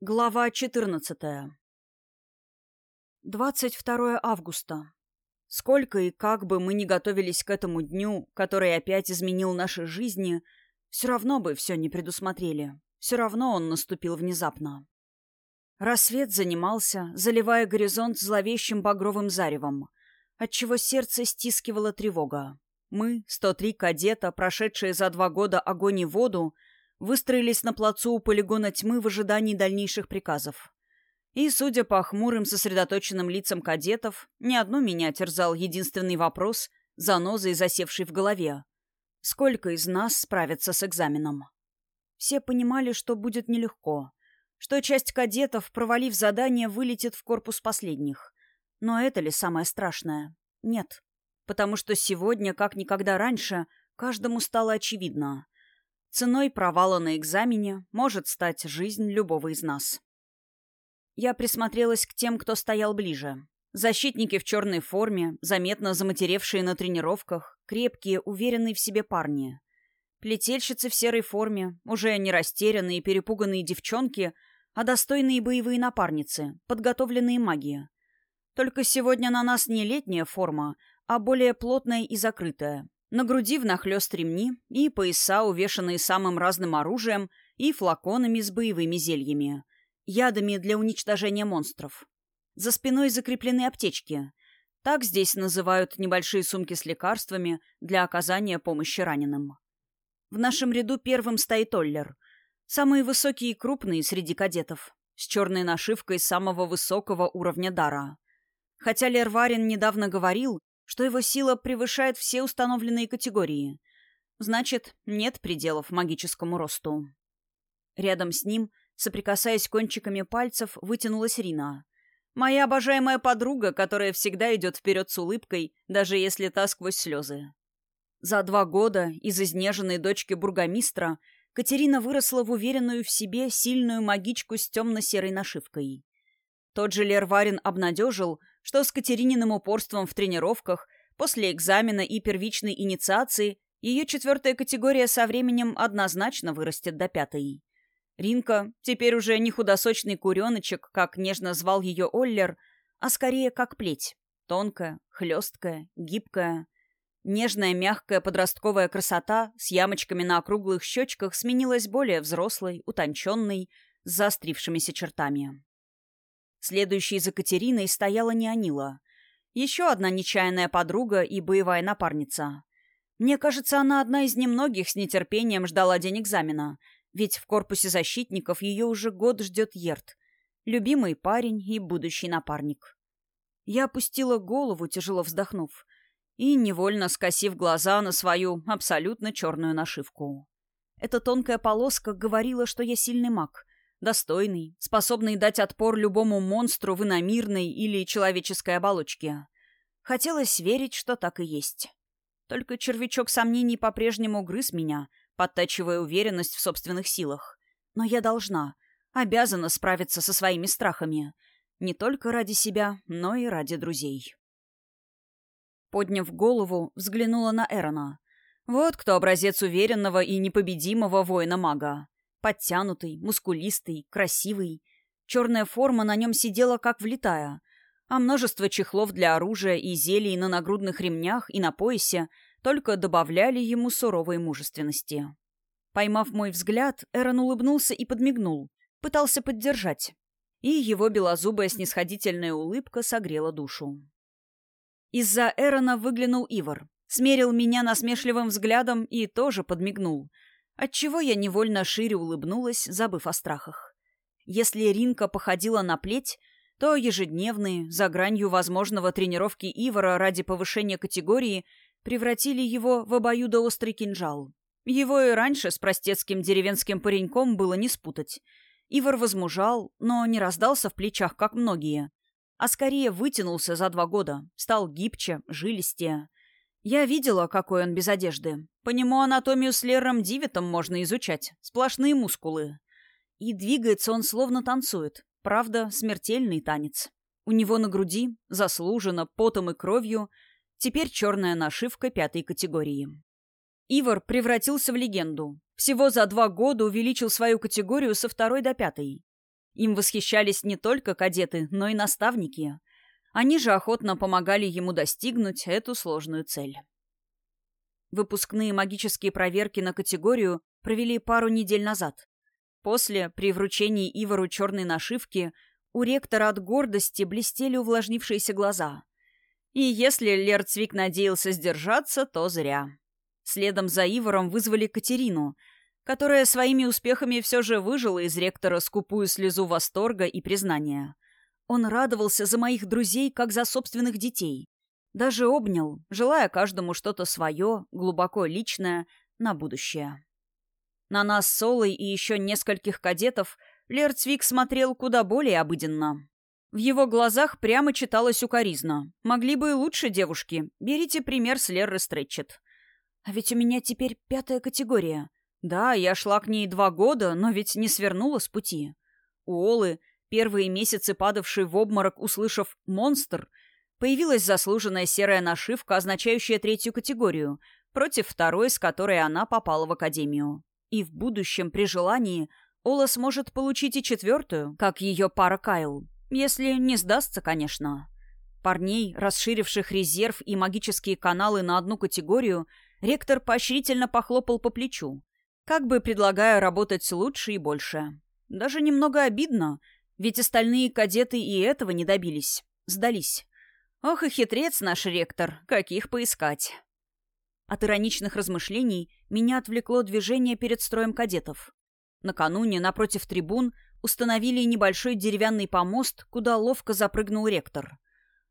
Глава 14. 22 августа. Сколько и как бы мы ни готовились к этому дню, который опять изменил наши жизни, все равно бы все не предусмотрели. Все равно он наступил внезапно. Рассвет занимался, заливая горизонт зловещим багровым заревом, отчего сердце стискивало тревога. Мы, 103 кадета, прошедшие за два года огонь и воду, выстроились на плацу у полигона тьмы в ожидании дальнейших приказов. И, судя по хмурым сосредоточенным лицам кадетов, ни одну меня терзал единственный вопрос, занозой засевший в голове. Сколько из нас справится с экзаменом? Все понимали, что будет нелегко, что часть кадетов, провалив задание, вылетит в корпус последних. Но это ли самое страшное? Нет. Потому что сегодня, как никогда раньше, каждому стало очевидно — Ценой провала на экзамене может стать жизнь любого из нас. Я присмотрелась к тем, кто стоял ближе. Защитники в черной форме, заметно заматеревшие на тренировках, крепкие, уверенные в себе парни. Плетельщицы в серой форме, уже не растерянные и перепуганные девчонки, а достойные боевые напарницы, подготовленные магии. Только сегодня на нас не летняя форма, а более плотная и закрытая, на груди внахлёст ремни и пояса, увешанные самым разным оружием и флаконами с боевыми зельями, ядами для уничтожения монстров. За спиной закреплены аптечки. Так здесь называют небольшие сумки с лекарствами для оказания помощи раненым. В нашем ряду первым стоит Оллер. Самый высокий и крупный среди кадетов, с черной нашивкой самого высокого уровня дара. Хотя Лерварин недавно говорил, что его сила превышает все установленные категории. Значит, нет пределов магическому росту. Рядом с ним, соприкасаясь кончиками пальцев, вытянулась Рина. Моя обожаемая подруга, которая всегда идет вперед с улыбкой, даже если та сквозь слезы. За два года из изнеженной дочки бургомистра Катерина выросла в уверенную в себе сильную магичку с темно-серой нашивкой. Тот же Лерварин обнадежил, что с Катерининым упорством в тренировках, после экзамена и первичной инициации, ее четвертая категория со временем однозначно вырастет до пятой. Ринка теперь уже не худосочный куреночек, как нежно звал ее Оллер, а скорее как плеть. Тонкая, хлесткая, гибкая. Нежная, мягкая подростковая красота с ямочками на округлых щечках сменилась более взрослой, утонченной, с заострившимися чертами. Следующей за Катериной стояла Неонила. Еще одна нечаянная подруга и боевая напарница. Мне кажется, она одна из немногих с нетерпением ждала день экзамена, ведь в корпусе защитников ее уже год ждет Ерт. Любимый парень и будущий напарник. Я опустила голову, тяжело вздохнув, и невольно скосив глаза на свою абсолютно черную нашивку. Эта тонкая полоска говорила, что я сильный маг, Достойный, способный дать отпор любому монстру в иномирной или человеческой оболочке. Хотелось верить, что так и есть. Только червячок сомнений по-прежнему грыз меня, подтачивая уверенность в собственных силах. Но я должна, обязана справиться со своими страхами. Не только ради себя, но и ради друзей. Подняв голову, взглянула на Эрона. Вот кто образец уверенного и непобедимого воина-мага. Подтянутый, мускулистый, красивый. Черная форма на нем сидела как влитая, а множество чехлов для оружия и зелий на нагрудных ремнях и на поясе только добавляли ему суровой мужественности. Поймав мой взгляд, Эрон улыбнулся и подмигнул, пытался поддержать. И его белозубая снисходительная улыбка согрела душу. Из-за Эрона выглянул Ивар, смерил меня насмешливым взглядом и тоже подмигнул — Отчего я невольно шире улыбнулась, забыв о страхах. Если Ринка походила на плеть, то ежедневные, за гранью возможного тренировки Ивара ради повышения категории, превратили его в обоюдоострый кинжал. Его и раньше с простецким деревенским пареньком было не спутать. Ивар возмужал, но не раздался в плечах, как многие, а скорее вытянулся за два года, стал гибче, жилистее. Я видела, какой он без одежды. По нему анатомию с Лером Дивитом можно изучать. Сплошные мускулы. И двигается он словно танцует. Правда, смертельный танец. У него на груди, заслуженно, потом и кровью, теперь черная нашивка пятой категории. Ивар превратился в легенду. Всего за два года увеличил свою категорию со второй до пятой. Им восхищались не только кадеты, но и наставники. Они же охотно помогали ему достигнуть эту сложную цель. Выпускные магические проверки на категорию провели пару недель назад. После, при вручении Ивару черной нашивки, у ректора от гордости блестели увлажнившиеся глаза. И если Лерцвик надеялся сдержаться, то зря. Следом за Ивором вызвали Катерину, которая своими успехами все же выжила из ректора скупую слезу восторга и признания. Он радовался за моих друзей, как за собственных детей. Даже обнял, желая каждому что-то свое, глубоко личное, на будущее. На нас с Солой и еще нескольких кадетов Лерцвик смотрел куда более обыденно. В его глазах прямо читалась укоризна. «Могли бы и лучше, девушки. Берите пример с Лерры Стретчет». «А ведь у меня теперь пятая категория». «Да, я шла к ней два года, но ведь не свернула с пути». У Олы, первые месяцы падавшей в обморок, услышав «монстр», появилась заслуженная серая нашивка, означающая третью категорию, против второй, с которой она попала в академию. И в будущем, при желании, Ола сможет получить и четвертую, как ее пара Кайл. Если не сдастся, конечно. Парней, расширивших резерв и магические каналы на одну категорию, ректор поощрительно похлопал по плечу, как бы предлагая работать лучше и больше. Даже немного обидно, ведь остальные кадеты и этого не добились. Сдались. Ох и хитрец наш ректор, каких поискать. От ироничных размышлений меня отвлекло движение перед строем кадетов. Накануне, напротив трибун, установили небольшой деревянный помост, куда ловко запрыгнул ректор.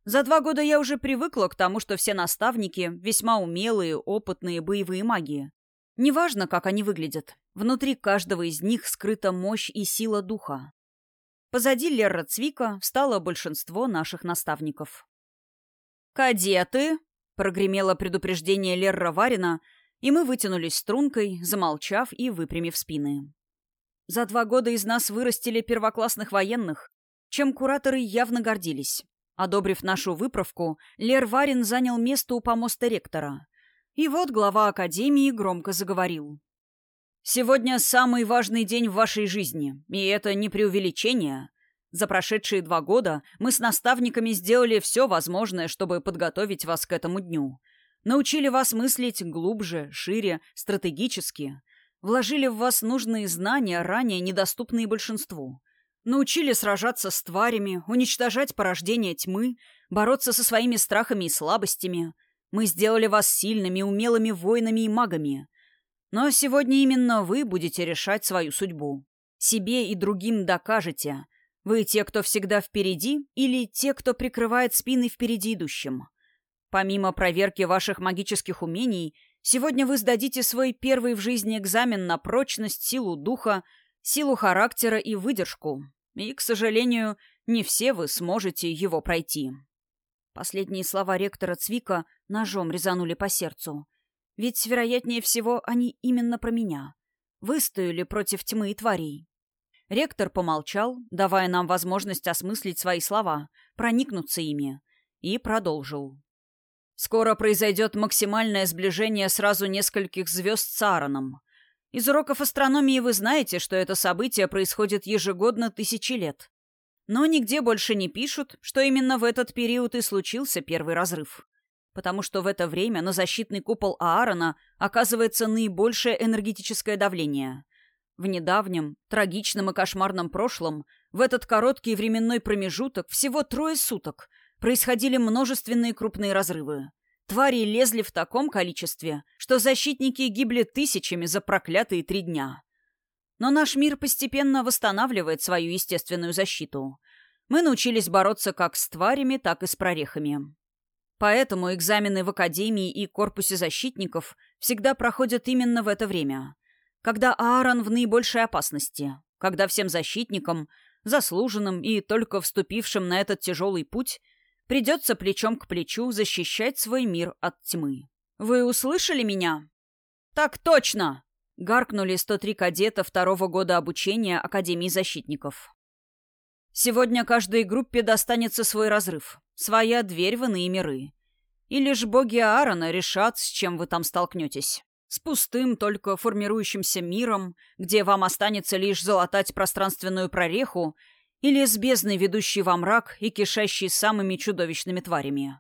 За два года я уже привыкла к тому, что все наставники — весьма умелые, опытные боевые маги. Неважно, как они выглядят. Внутри каждого из них скрыта мощь и сила духа. Позади Лерра Цвика встало большинство наших наставников. «Кадеты!» — прогремело предупреждение Лерра Варина, и мы вытянулись стрункой, замолчав и выпрямив спины. За два года из нас вырастили первоклассных военных, чем кураторы явно гордились. Одобрив нашу выправку, Лер Варин занял место у помоста ректора. И вот глава академии громко заговорил. «Сегодня самый важный день в вашей жизни, и это не преувеличение. За прошедшие два года мы с наставниками сделали все возможное, чтобы подготовить вас к этому дню. Научили вас мыслить глубже, шире, стратегически вложили в вас нужные знания, ранее недоступные большинству. Научили сражаться с тварями, уничтожать порождение тьмы, бороться со своими страхами и слабостями. Мы сделали вас сильными, умелыми воинами и магами. Но сегодня именно вы будете решать свою судьбу. Себе и другим докажете. Вы те, кто всегда впереди, или те, кто прикрывает спины впереди идущим. Помимо проверки ваших магических умений – Сегодня вы сдадите свой первый в жизни экзамен на прочность, силу духа, силу характера и выдержку. И, к сожалению, не все вы сможете его пройти. Последние слова ректора Цвика ножом резанули по сердцу. Ведь, вероятнее всего, они именно про меня. Выстояли против тьмы и тварей. Ректор помолчал, давая нам возможность осмыслить свои слова, проникнуться ими, и продолжил. Скоро произойдет максимальное сближение сразу нескольких звезд с Аароном. Из уроков астрономии вы знаете, что это событие происходит ежегодно тысячи лет. Но нигде больше не пишут, что именно в этот период и случился первый разрыв. Потому что в это время на защитный купол Аарона оказывается наибольшее энергетическое давление. В недавнем, трагичном и кошмарном прошлом, в этот короткий временной промежуток, всего трое суток, происходили множественные крупные разрывы. Твари лезли в таком количестве, что защитники гибли тысячами за проклятые три дня. Но наш мир постепенно восстанавливает свою естественную защиту. Мы научились бороться как с тварями, так и с прорехами. Поэтому экзамены в Академии и Корпусе защитников всегда проходят именно в это время, когда Аарон в наибольшей опасности, когда всем защитникам, заслуженным и только вступившим на этот тяжелый путь, Придется плечом к плечу защищать свой мир от тьмы. «Вы услышали меня?» «Так точно!» — гаркнули 103 кадета второго года обучения Академии защитников. «Сегодня каждой группе достанется свой разрыв, своя дверь в иные миры. И лишь боги Аарона решат, с чем вы там столкнетесь. С пустым, только формирующимся миром, где вам останется лишь залатать пространственную прореху или с бездной, ведущей во мрак и кишащей самыми чудовищными тварями.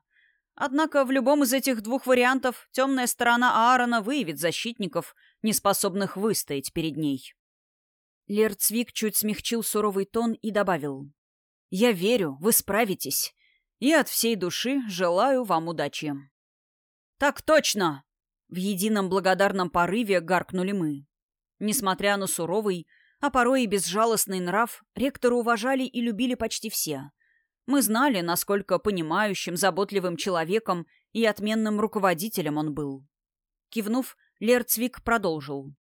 Однако в любом из этих двух вариантов темная сторона Аарона выявит защитников, неспособных выстоять перед ней. Лерцвик чуть смягчил суровый тон и добавил. «Я верю, вы справитесь. И от всей души желаю вам удачи». «Так точно!» В едином благодарном порыве гаркнули мы. Несмотря на суровый, а порой и безжалостный нрав, ректора уважали и любили почти все. Мы знали, насколько понимающим, заботливым человеком и отменным руководителем он был. Кивнув, Лерцвик продолжил.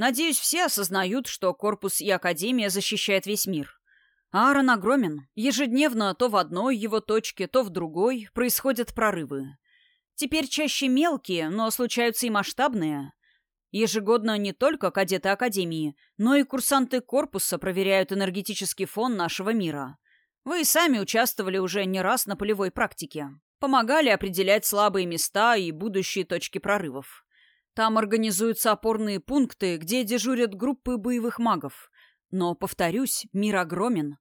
«Надеюсь, все осознают, что корпус и Академия защищают весь мир. Аарон огромен. Ежедневно то в одной его точке, то в другой происходят прорывы. Теперь чаще мелкие, но случаются и масштабные. Ежегодно не только кадеты Академии, но и курсанты корпуса проверяют энергетический фон нашего мира. Вы сами участвовали уже не раз на полевой практике. Помогали определять слабые места и будущие точки прорывов. Там организуются опорные пункты, где дежурят группы боевых магов. Но, повторюсь, мир огромен.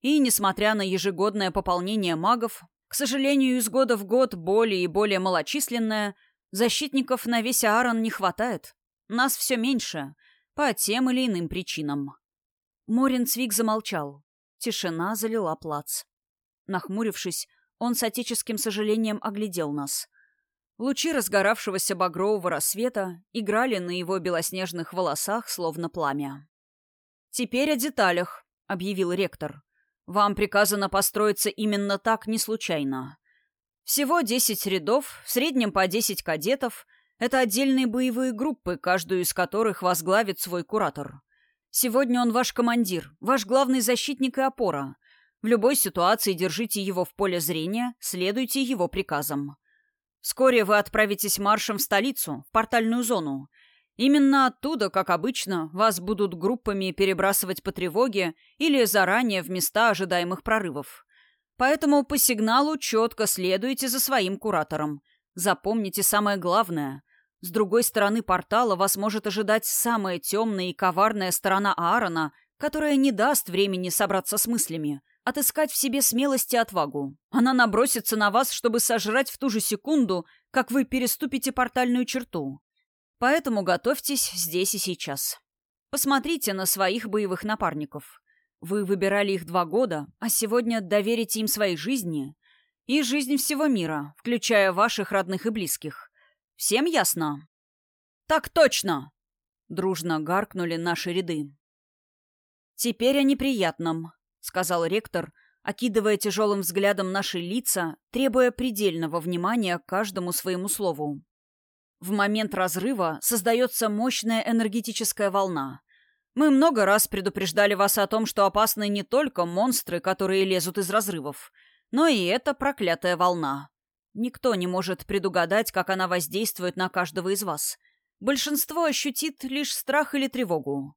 И, несмотря на ежегодное пополнение магов, к сожалению, из года в год более и более малочисленное, защитников на весь Аарон не хватает. Нас все меньше, по тем или иным причинам. Морин Цвик замолчал. Тишина залила плац. Нахмурившись, он с отеческим сожалением оглядел нас. Лучи разгоравшегося багрового рассвета играли на его белоснежных волосах, словно пламя. «Теперь о деталях», — объявил ректор. «Вам приказано построиться именно так не случайно. Всего десять рядов, в среднем по десять кадетов. Это отдельные боевые группы, каждую из которых возглавит свой куратор. Сегодня он ваш командир, ваш главный защитник и опора. В любой ситуации держите его в поле зрения, следуйте его приказам. Вскоре вы отправитесь маршем в столицу, в портальную зону. Именно оттуда, как обычно, вас будут группами перебрасывать по тревоге или заранее в места ожидаемых прорывов. Поэтому по сигналу четко следуйте за своим куратором. Запомните самое главное. С другой стороны портала вас может ожидать самая темная и коварная сторона Аарона, которая не даст времени собраться с мыслями, отыскать в себе смелость и отвагу. Она набросится на вас, чтобы сожрать в ту же секунду, как вы переступите портальную черту. Поэтому готовьтесь здесь и сейчас. Посмотрите на своих боевых напарников. Вы выбирали их два года, а сегодня доверите им своей жизни и жизнь всего мира, включая ваших родных и близких. Всем ясно?» «Так точно!» — дружно гаркнули наши ряды. «Теперь о неприятном», — сказал ректор, окидывая тяжелым взглядом наши лица, требуя предельного внимания каждому своему слову. В момент разрыва создается мощная энергетическая волна. Мы много раз предупреждали вас о том, что опасны не только монстры, которые лезут из разрывов, но и эта проклятая волна. Никто не может предугадать, как она воздействует на каждого из вас. Большинство ощутит лишь страх или тревогу.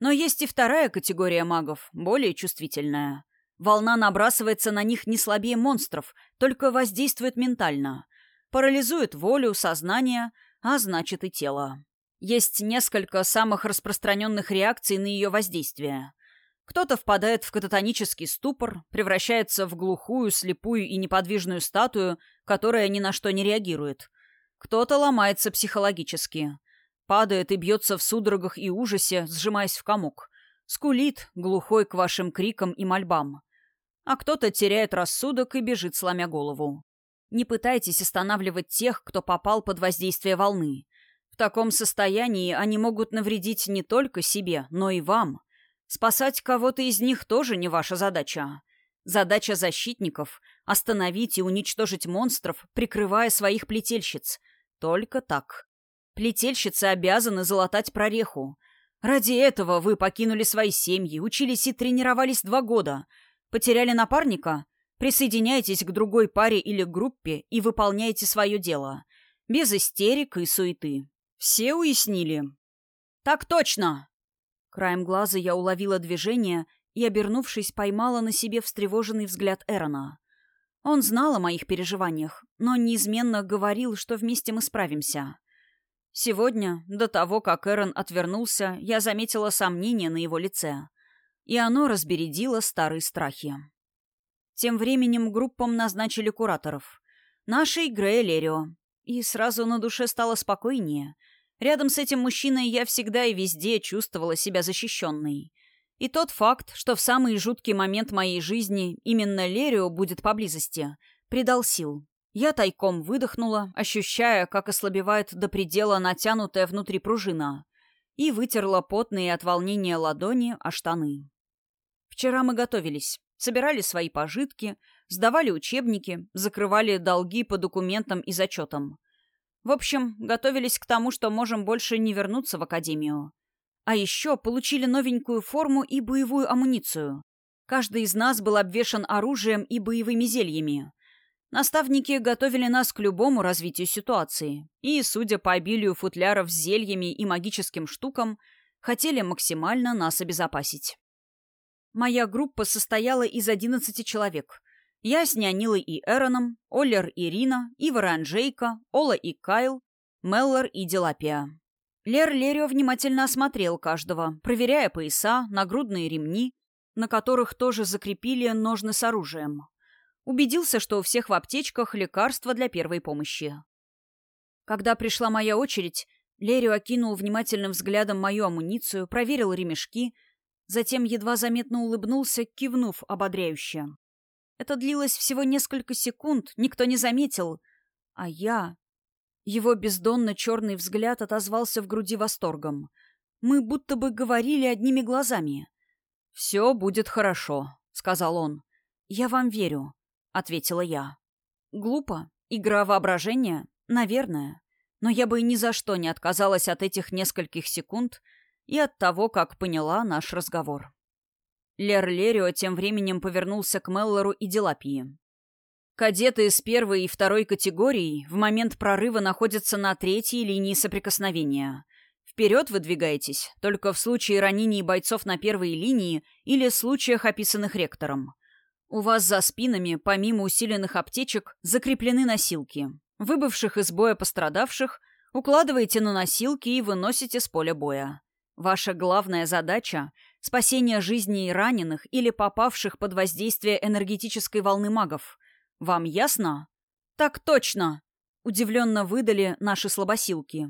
Но есть и вторая категория магов, более чувствительная. Волна набрасывается на них не слабее монстров, только воздействует ментально. Парализует волю, сознание, а значит и тело. Есть несколько самых распространенных реакций на ее воздействие. Кто-то впадает в кататонический ступор, превращается в глухую, слепую и неподвижную статую, которая ни на что не реагирует. Кто-то ломается психологически. Падает и бьется в судорогах и ужасе, сжимаясь в комок. Скулит, глухой к вашим крикам и мольбам. А кто-то теряет рассудок и бежит, сломя голову. Не пытайтесь останавливать тех, кто попал под воздействие волны. В таком состоянии они могут навредить не только себе, но и вам. Спасать кого-то из них тоже не ваша задача. Задача защитников — остановить и уничтожить монстров, прикрывая своих плетельщиц. Только так. Плетельщицы обязаны залатать прореху. Ради этого вы покинули свои семьи, учились и тренировались два года. Потеряли напарника? Присоединяйтесь к другой паре или группе и выполняйте свое дело. Без истерик и суеты. Все уяснили? «Так точно!» Краем глаза я уловила движение и, обернувшись, поймала на себе встревоженный взгляд Эрона. Он знал о моих переживаниях, но неизменно говорил, что вместе мы справимся. Сегодня, до того, как Эрон отвернулся, я заметила сомнение на его лице. и оно разбередило старые страхи. Тем временем группам назначили кураторов. Нашей Грея Лерио. И сразу на душе стало спокойнее. Рядом с этим мужчиной я всегда и везде чувствовала себя защищенной. И тот факт, что в самый жуткий момент моей жизни именно Лерио будет поблизости, придал сил. Я тайком выдохнула, ощущая, как ослабевает до предела натянутая внутри пружина, и вытерла потные от волнения ладони о штаны. Вчера мы готовились, собирали свои пожитки, сдавали учебники, закрывали долги по документам и зачетам. В общем, готовились к тому, что можем больше не вернуться в академию. А еще получили новенькую форму и боевую амуницию. Каждый из нас был обвешан оружием и боевыми зельями. Наставники готовили нас к любому развитию ситуации. И, судя по обилию футляров с зельями и магическим штукам, хотели максимально нас обезопасить. Моя группа состояла из 11 человек. Я с Нянилой и Эроном, Оллер и Рина, Ивар и Анжейка, Ола и Кайл, Меллор и Делапия. Лер Лерио внимательно осмотрел каждого, проверяя пояса, нагрудные ремни, на которых тоже закрепили ножны с оружием. Убедился, что у всех в аптечках лекарства для первой помощи. Когда пришла моя очередь, Лерио окинул внимательным взглядом мою амуницию, проверил ремешки, затем едва заметно улыбнулся, кивнув ободряюще. Это длилось всего несколько секунд, никто не заметил. А я... Его бездонно черный взгляд отозвался в груди восторгом. Мы будто бы говорили одними глазами. «Все будет хорошо», — сказал он. «Я вам верю», — ответила я. «Глупо. Игра воображения? Наверное. Но я бы ни за что не отказалась от этих нескольких секунд и от того, как поняла наш разговор». Лер Лерио тем временем повернулся к Меллору и Делапии. Кадеты из первой и второй категории в момент прорыва находятся на третьей линии соприкосновения. Вперед выдвигаетесь, только в случае ранений бойцов на первой линии или случаях, описанных ректором. У вас за спинами, помимо усиленных аптечек, закреплены носилки. Выбывших из боя пострадавших укладываете на носилки и выносите с поля боя. Ваша главная задача — спасение жизней раненых или попавших под воздействие энергетической волны магов — «Вам ясно?» «Так точно!» — удивленно выдали наши слабосилки.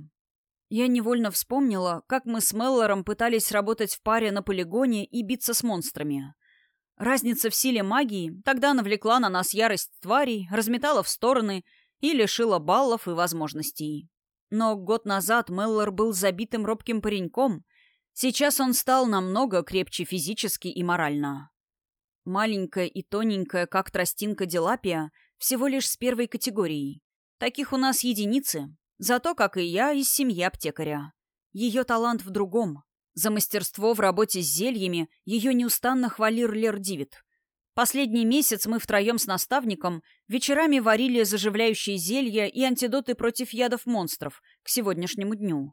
Я невольно вспомнила, как мы с Меллором пытались работать в паре на полигоне и биться с монстрами. Разница в силе магии тогда навлекла на нас ярость тварей, разметала в стороны и лишила баллов и возможностей. Но год назад Меллор был забитым робким пареньком. Сейчас он стал намного крепче физически и морально. Маленькая и тоненькая, как тростинка Делапия, всего лишь с первой категорией. Таких у нас единицы. Зато, как и я, из семьи аптекаря. Ее талант в другом. За мастерство в работе с зельями ее неустанно хвалил Лер Дивит. Последний месяц мы втроем с наставником вечерами варили заживляющие зелья и антидоты против ядов монстров к сегодняшнему дню.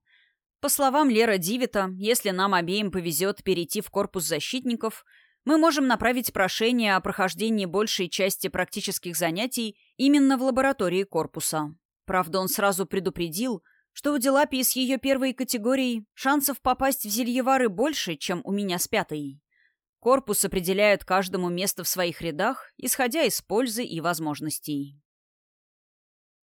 По словам Лера Дивита, если нам обеим повезет перейти в корпус защитников – мы можем направить прошение о прохождении большей части практических занятий именно в лаборатории корпуса. Правда, он сразу предупредил, что у Делапии с ее первой категорией шансов попасть в зельевары больше, чем у меня с пятой. Корпус определяет каждому место в своих рядах, исходя из пользы и возможностей.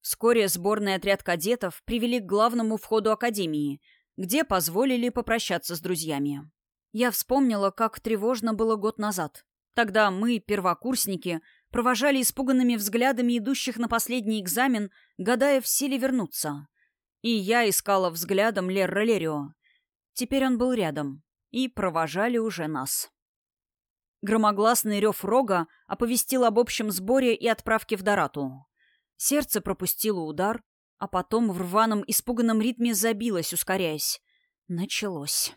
Вскоре сборный отряд кадетов привели к главному входу академии, где позволили попрощаться с друзьями. Я вспомнила, как тревожно было год назад. Тогда мы, первокурсники, провожали испуганными взглядами идущих на последний экзамен, гадая, все ли вернуться. И я искала взглядом Лерра Лерио. Теперь он был рядом. И провожали уже нас. Громогласный рев рога оповестил об общем сборе и отправке в Дорату. Сердце пропустило удар, а потом в рваном испуганном ритме забилось, ускоряясь. Началось.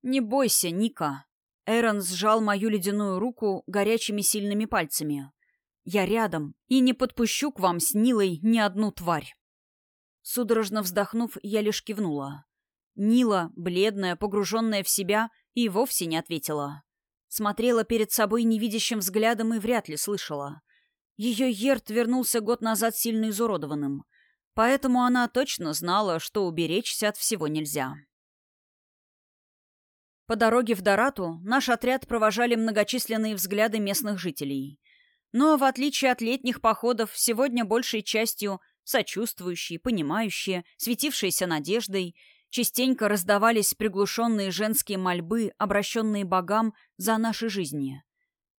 «Не бойся, Ника». Эрон сжал мою ледяную руку горячими сильными пальцами. «Я рядом и не подпущу к вам с Нилой ни одну тварь». Судорожно вздохнув, я лишь кивнула. Нила, бледная, погруженная в себя, и вовсе не ответила. Смотрела перед собой невидящим взглядом и вряд ли слышала. Ее Ерт вернулся год назад сильно изуродованным. Поэтому она точно знала, что уберечься от всего нельзя. По дороге в Дорату наш отряд провожали многочисленные взгляды местных жителей. Но, в отличие от летних походов, сегодня большей частью сочувствующие, понимающие, светившиеся надеждой, частенько раздавались приглушенные женские мольбы, обращенные богам за наши жизни.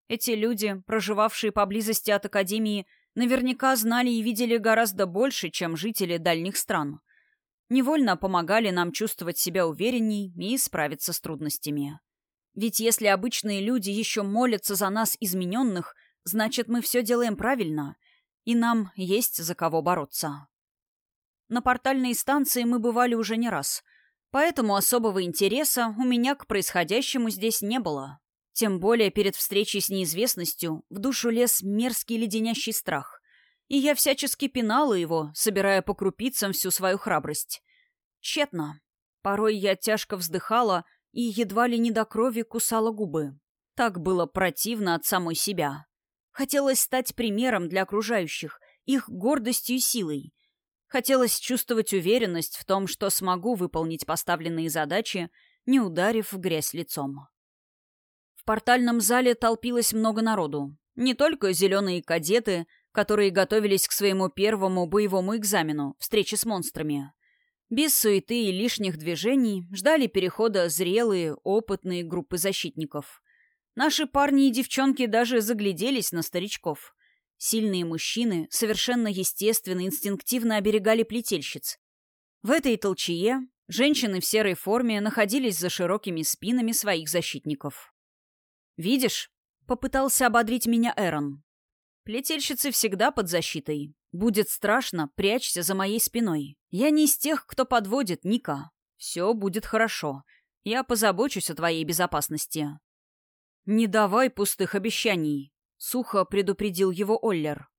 Эти люди, проживавшие поблизости от Академии, наверняка знали и видели гораздо больше, чем жители дальних стран невольно помогали нам чувствовать себя уверенней и справиться с трудностями. Ведь если обычные люди еще молятся за нас измененных, значит, мы все делаем правильно, и нам есть за кого бороться. На портальной станции мы бывали уже не раз, поэтому особого интереса у меня к происходящему здесь не было. Тем более перед встречей с неизвестностью в душу лез мерзкий леденящий страх и я всячески пинала его, собирая по крупицам всю свою храбрость. Тщетно. Порой я тяжко вздыхала и едва ли не до крови кусала губы. Так было противно от самой себя. Хотелось стать примером для окружающих, их гордостью и силой. Хотелось чувствовать уверенность в том, что смогу выполнить поставленные задачи, не ударив в грязь лицом. В портальном зале толпилось много народу. Не только зеленые кадеты — которые готовились к своему первому боевому экзамену — встрече с монстрами. Без суеты и лишних движений ждали перехода зрелые, опытные группы защитников. Наши парни и девчонки даже загляделись на старичков. Сильные мужчины совершенно естественно, инстинктивно оберегали плетельщиц. В этой толчее женщины в серой форме находились за широкими спинами своих защитников. «Видишь?» — попытался ободрить меня Эрон. Плетельщицы всегда под защитой. Будет страшно, прячься за моей спиной. Я не из тех, кто подводит, Ника. Все будет хорошо. Я позабочусь о твоей безопасности. Не давай пустых обещаний, сухо предупредил его Оллер.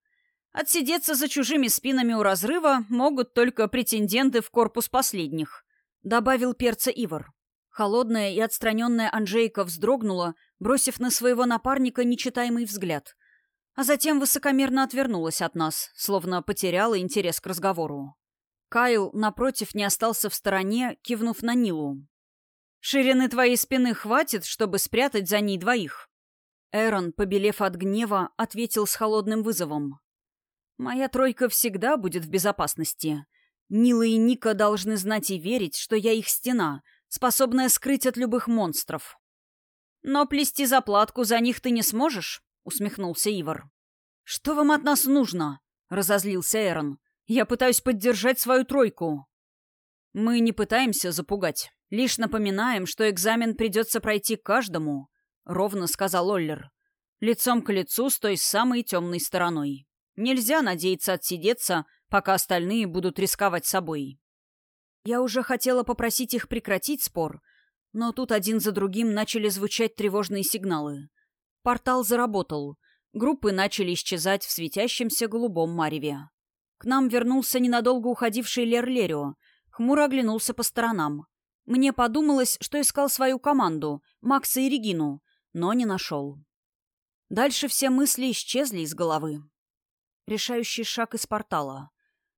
Отсидеться за чужими спинами у разрыва могут только претенденты в корпус последних, добавил перца Ивар. Холодная и отстраненная Анжейка вздрогнула, бросив на своего напарника нечитаемый взгляд а затем высокомерно отвернулась от нас, словно потеряла интерес к разговору. Кайл, напротив, не остался в стороне, кивнув на Нилу. «Ширины твоей спины хватит, чтобы спрятать за ней двоих?» Эрон, побелев от гнева, ответил с холодным вызовом. «Моя тройка всегда будет в безопасности. Нила и Ника должны знать и верить, что я их стена, способная скрыть от любых монстров. Но плести заплатку за них ты не сможешь?» — усмехнулся Ивар. «Что вам от нас нужно?» — разозлился Эрон. «Я пытаюсь поддержать свою тройку». «Мы не пытаемся запугать. Лишь напоминаем, что экзамен придется пройти каждому», — ровно сказал Оллер. «Лицом к лицу с той самой темной стороной. Нельзя надеяться отсидеться, пока остальные будут рисковать собой». Я уже хотела попросить их прекратить спор, но тут один за другим начали звучать тревожные сигналы — Портал заработал. Группы начали исчезать в светящемся голубом мареве. К нам вернулся ненадолго уходивший Лер Лерио. Хмуро оглянулся по сторонам. Мне подумалось, что искал свою команду, Макса и Регину, но не нашел. Дальше все мысли исчезли из головы. Решающий шаг из портала.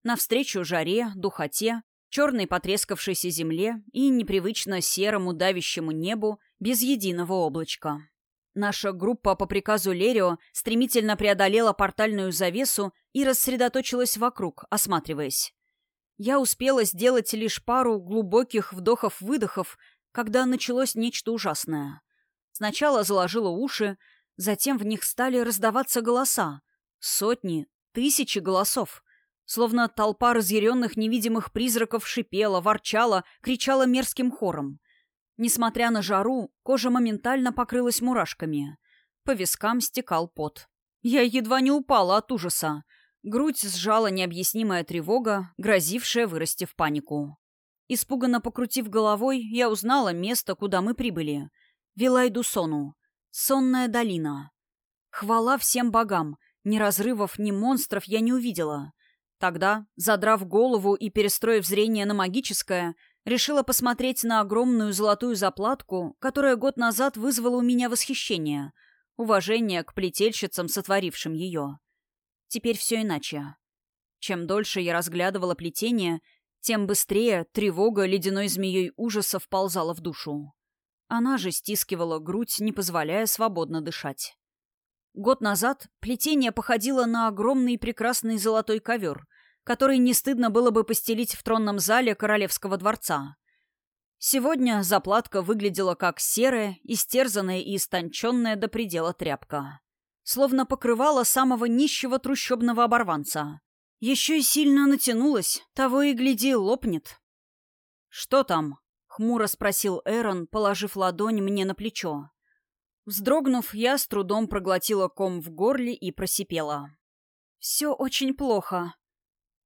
Навстречу жаре, духоте, черной потрескавшейся земле и непривычно серому давящему небу без единого облачка. Наша группа по приказу Лерио стремительно преодолела портальную завесу и рассредоточилась вокруг, осматриваясь. Я успела сделать лишь пару глубоких вдохов-выдохов, когда началось нечто ужасное. Сначала заложила уши, затем в них стали раздаваться голоса. Сотни, тысячи голосов. Словно толпа разъяренных невидимых призраков шипела, ворчала, кричала мерзким хором. Несмотря на жару, кожа моментально покрылась мурашками. По вискам стекал пот. Я едва не упала от ужаса. Грудь сжала необъяснимая тревога, грозившая вырасти в панику. Испуганно покрутив головой, я узнала место, куда мы прибыли. Вилайдусону. Сонная долина. Хвала всем богам. Ни разрывов, ни монстров я не увидела. Тогда, задрав голову и перестроив зрение на магическое, Решила посмотреть на огромную золотую заплатку, которая год назад вызвала у меня восхищение, уважение к плетельщицам, сотворившим ее. Теперь все иначе. Чем дольше я разглядывала плетение, тем быстрее тревога ледяной змеей ужаса вползала в душу. Она же стискивала грудь, не позволяя свободно дышать. Год назад плетение походило на огромный прекрасный золотой ковер, который не стыдно было бы постелить в тронном зале королевского дворца. Сегодня заплатка выглядела как серая, истерзанная и истонченная до предела тряпка. Словно покрывала самого нищего трущобного оборванца. Еще и сильно натянулась, того и гляди, лопнет. «Что там?» — хмуро спросил Эрон, положив ладонь мне на плечо. Вздрогнув, я с трудом проглотила ком в горле и просипела. «Все очень плохо».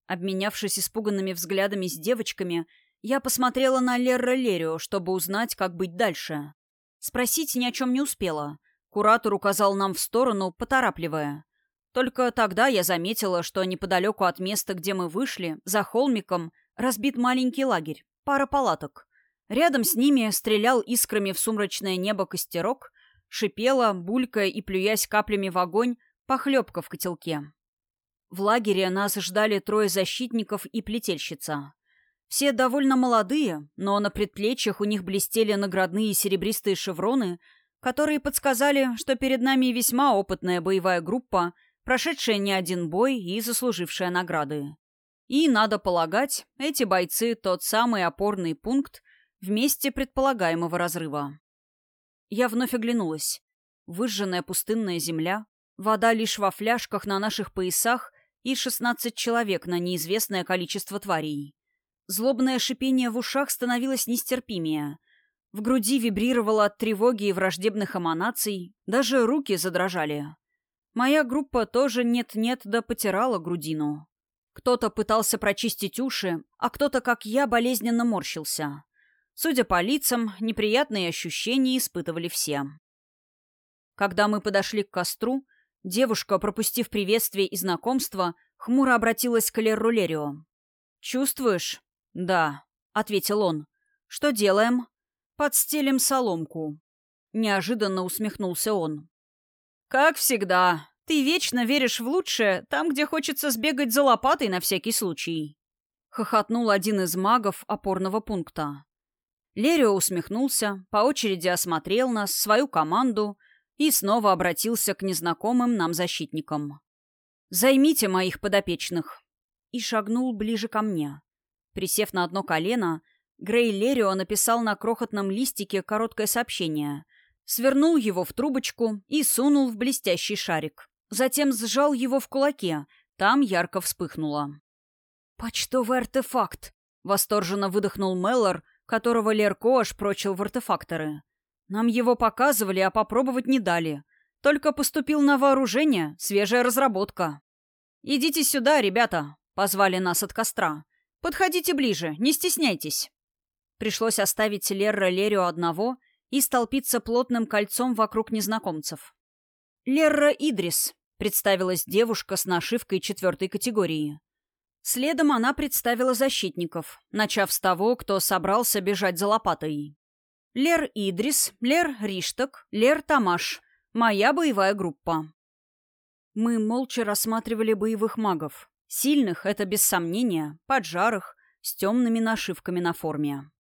Обменявшись испуганными взглядами с девочками, я посмотрела на Лерра Лерио, чтобы узнать, как быть дальше. Спросить ни о чем не успела. Куратор указал нам в сторону, поторапливая. Только тогда я заметила, что неподалеку от места, где мы вышли, за холмиком, разбит маленький лагерь, пара палаток. Рядом с ними стрелял искрами в сумрачное небо костерок, шипела, булькая и плюясь каплями в огонь, похлебка в котелке. В лагере нас ждали трое защитников и плетельщица. Все довольно молодые, но на предплечьях у них блестели наградные серебристые шевроны, которые подсказали, что перед нами весьма опытная боевая группа, прошедшая не один бой и заслужившая награды. И, надо полагать, эти бойцы — тот самый опорный пункт в месте предполагаемого разрыва. Я вновь оглянулась. Выжженная пустынная земля, вода лишь во фляжках на наших поясах и шестнадцать человек на неизвестное количество тварей. Злобное шипение в ушах становилось нестерпимее. В груди вибрировало от тревоги и враждебных эманаций, даже руки задрожали. Моя группа тоже нет-нет да потирала грудину. Кто-то пытался прочистить уши, а кто-то, как я, болезненно морщился. Судя по лицам, неприятные ощущения испытывали все. Когда мы подошли к костру, девушка, пропустив приветствие и знакомство, хмуро обратилась к Лерру Лерио. «Чувствуешь?» «Да», — ответил он. «Что делаем?» «Подстелим соломку». Неожиданно усмехнулся он. «Как всегда. Ты вечно веришь в лучшее, там, где хочется сбегать за лопатой на всякий случай». Хохотнул один из магов опорного пункта. Лерио усмехнулся, по очереди осмотрел нас, свою команду и снова обратился к незнакомым нам защитникам. «Займите моих подопечных!» и шагнул ближе ко мне. Присев на одно колено, Грей Лерио написал на крохотном листике короткое сообщение, свернул его в трубочку и сунул в блестящий шарик. Затем сжал его в кулаке, там ярко вспыхнуло. «Почтовый артефакт!» — восторженно выдохнул Меллор, которого Лерко аж прочил в артефакторы. «Нам его показывали, а попробовать не дали. Только поступил на вооружение, свежая разработка». «Идите сюда, ребята!» — позвали нас от костра. «Подходите ближе, не стесняйтесь». Пришлось оставить Лерра Лерио одного и столпиться плотным кольцом вокруг незнакомцев. «Лерра Идрис», — представилась девушка с нашивкой четвертой категории. Следом она представила защитников, начав с того, кто собрался бежать за лопатой. Лер Идрис, Лер Ришток, Лер Тамаш. Моя боевая группа. Мы молча рассматривали боевых магов. Сильных — это без сомнения, поджарых, с темными нашивками на форме.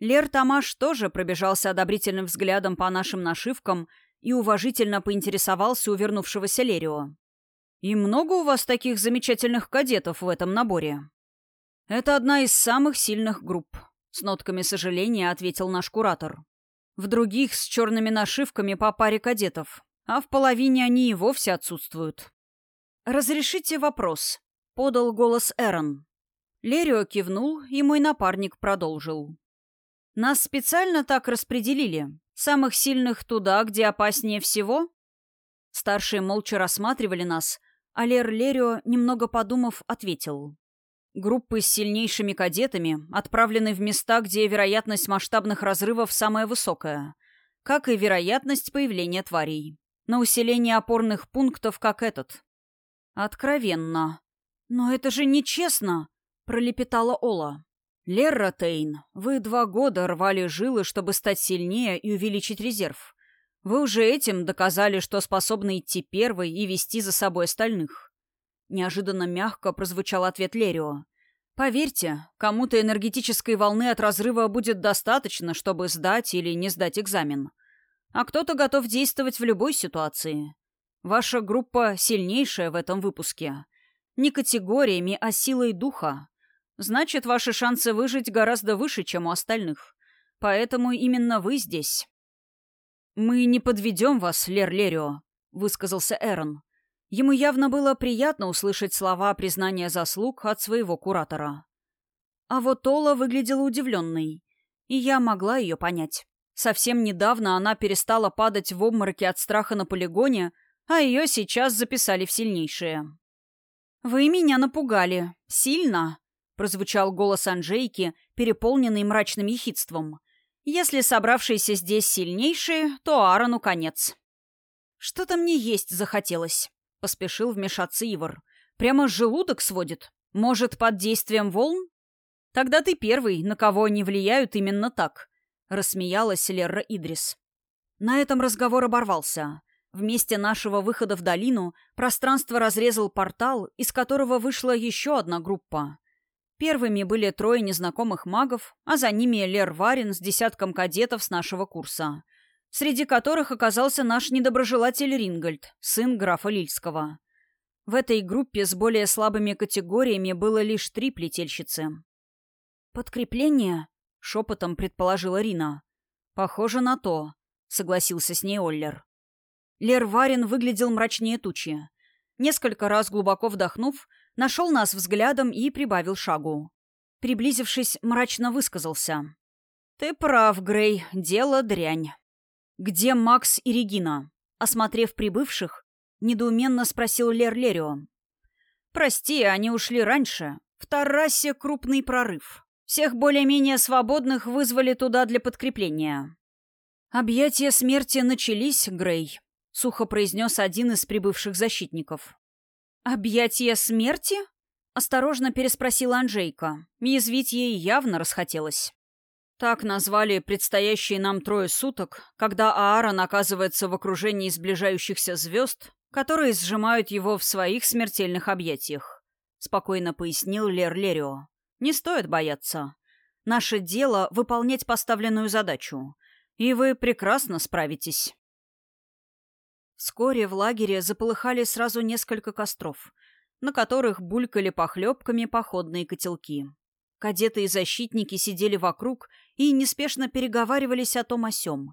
Лер Тамаш тоже пробежался одобрительным взглядом по нашим нашивкам и уважительно поинтересовался у вернувшегося Лерио. «И много у вас таких замечательных кадетов в этом наборе?» «Это одна из самых сильных групп», — с нотками сожаления ответил наш куратор. «В других с черными нашивками по паре кадетов, а в половине они и вовсе отсутствуют. «Разрешите вопрос», — подал голос Эрон. Лерио кивнул, и мой напарник продолжил. «Нас специально так распределили. Самых сильных туда, где опаснее всего?» Старшие молча рассматривали нас, а Лер Лерио, немного подумав, ответил. «Группы с сильнейшими кадетами отправлены в места, где вероятность масштабных разрывов самая высокая, как и вероятность появления тварей. На усиление опорных пунктов, как этот. «Откровенно. Но это же нечестно!» — пролепетала Ола. «Лерра Тейн, вы два года рвали жилы, чтобы стать сильнее и увеличить резерв. Вы уже этим доказали, что способны идти первой и вести за собой остальных». Неожиданно мягко прозвучал ответ Лерио. Поверьте, кому-то энергетической волны от разрыва будет достаточно, чтобы сдать или не сдать экзамен. А кто-то готов действовать в любой ситуации. Ваша группа сильнейшая в этом выпуске. Не категориями, а силой духа. Значит, ваши шансы выжить гораздо выше, чем у остальных. Поэтому именно вы здесь. «Мы не подведем вас, Лер Лерио», — высказался Эрон. Ему явно было приятно услышать слова признания заслуг от своего куратора. А вот Ола выглядела удивленной, и я могла ее понять. Совсем недавно она перестала падать в обмороки от страха на полигоне, а ее сейчас записали в сильнейшие. «Вы меня напугали. Сильно», — прозвучал голос Анжейки, переполненный мрачным ехидством. «Если собравшиеся здесь сильнейшие, то Аарону конец». «Что-то мне есть захотелось». — поспешил вмешаться Ивар. «Прямо желудок сводит. Может, под действием волн?» «Тогда ты первый, на кого они влияют именно так», — рассмеялась Лерра Идрис. На этом разговор оборвался. Вместе нашего выхода в долину пространство разрезал портал, из которого вышла еще одна группа. Первыми были трое незнакомых магов, а за ними Лер Варин с десятком кадетов с нашего курса — среди которых оказался наш недоброжелатель Рингольд, сын графа Лильского. В этой группе с более слабыми категориями было лишь три плетельщицы. «Подкрепление?» — шепотом предположила Рина. «Похоже на то», — согласился с ней Оллер. Лер Варин выглядел мрачнее тучи. Несколько раз глубоко вдохнув, нашел нас взглядом и прибавил шагу. Приблизившись, мрачно высказался. «Ты прав, Грей, дело дрянь». «Где Макс и Регина?» Осмотрев прибывших, недоуменно спросил Лер Лерио. «Прости, они ушли раньше. В Таррасе крупный прорыв. Всех более-менее свободных вызвали туда для подкрепления». «Объятия смерти начались, Грей», — сухо произнес один из прибывших защитников. «Объятия смерти?» — осторожно переспросила Анжейка. Язвить ей явно расхотелось. Так назвали предстоящие нам трое суток, когда Аарон оказывается в окружении сближающихся звезд, которые сжимают его в своих смертельных объятиях. Спокойно пояснил Лер Лерио. Не стоит бояться. Наше дело — выполнять поставленную задачу. И вы прекрасно справитесь. Вскоре в лагере заполыхали сразу несколько костров, на которых булькали похлебками походные котелки. Кадеты и защитники сидели вокруг и неспешно переговаривались о том о сём.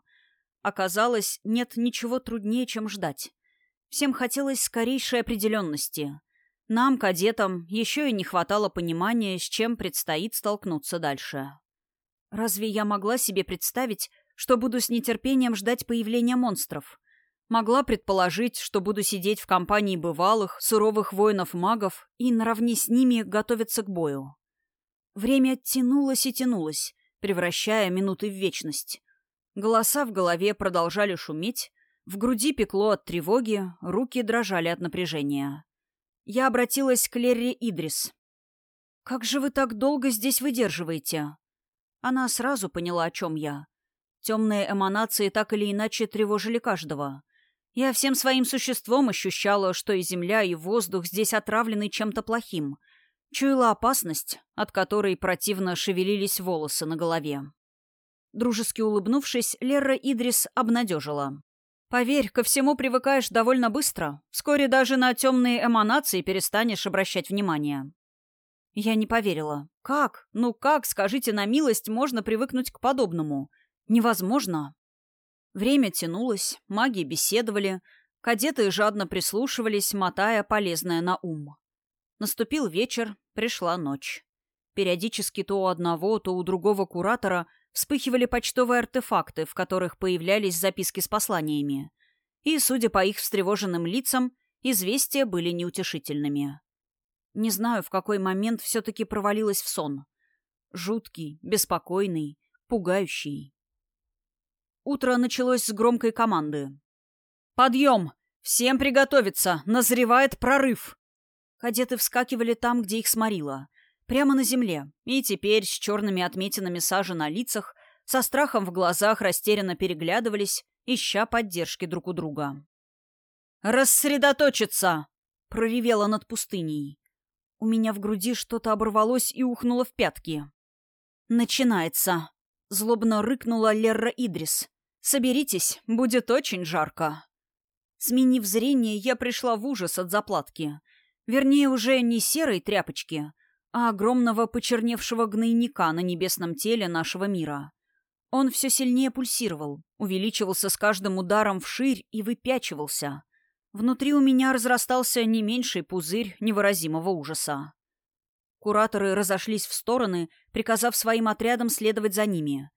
Оказалось, нет ничего труднее, чем ждать. Всем хотелось скорейшей определенности. Нам, кадетам, еще и не хватало понимания, с чем предстоит столкнуться дальше. Разве я могла себе представить, что буду с нетерпением ждать появления монстров? Могла предположить, что буду сидеть в компании бывалых, суровых воинов-магов и наравне с ними готовиться к бою. Время тянулось и тянулось, превращая минуты в вечность. Голоса в голове продолжали шуметь, в груди пекло от тревоги, руки дрожали от напряжения. Я обратилась к Лерри Идрис. «Как же вы так долго здесь выдерживаете?» Она сразу поняла, о чем я. Темные эманации так или иначе тревожили каждого. Я всем своим существом ощущала, что и земля, и воздух здесь отравлены чем-то плохим, Чуяла опасность, от которой противно шевелились волосы на голове. Дружески улыбнувшись, Лера Идрис обнадежила. «Поверь, ко всему привыкаешь довольно быстро. Вскоре даже на темные эманации перестанешь обращать внимание». Я не поверила. «Как? Ну как, скажите на милость, можно привыкнуть к подобному? Невозможно». Время тянулось, маги беседовали, кадеты жадно прислушивались, мотая полезное на ум. Наступил вечер, пришла ночь. Периодически то у одного, то у другого куратора вспыхивали почтовые артефакты, в которых появлялись записки с посланиями. И, судя по их встревоженным лицам, известия были неутешительными. Не знаю, в какой момент все-таки провалилась в сон. Жуткий, беспокойный, пугающий. Утро началось с громкой команды. «Подъем! Всем приготовиться! Назревает прорыв!» Кадеты вскакивали там, где их сморило. Прямо на земле. И теперь с черными отметинами сажи на лицах, со страхом в глазах растерянно переглядывались, ища поддержки друг у друга. «Рассредоточиться!» — проревела над пустыней. У меня в груди что-то оборвалось и ухнуло в пятки. «Начинается!» — злобно рыкнула Лерра Идрис. «Соберитесь, будет очень жарко!» Сменив зрение, я пришла в ужас от заплатки. Вернее, уже не серой тряпочки, а огромного почерневшего гнойника на небесном теле нашего мира. Он все сильнее пульсировал, увеличивался с каждым ударом вширь и выпячивался. Внутри у меня разрастался не меньший пузырь невыразимого ужаса. Кураторы разошлись в стороны, приказав своим отрядам следовать за ними.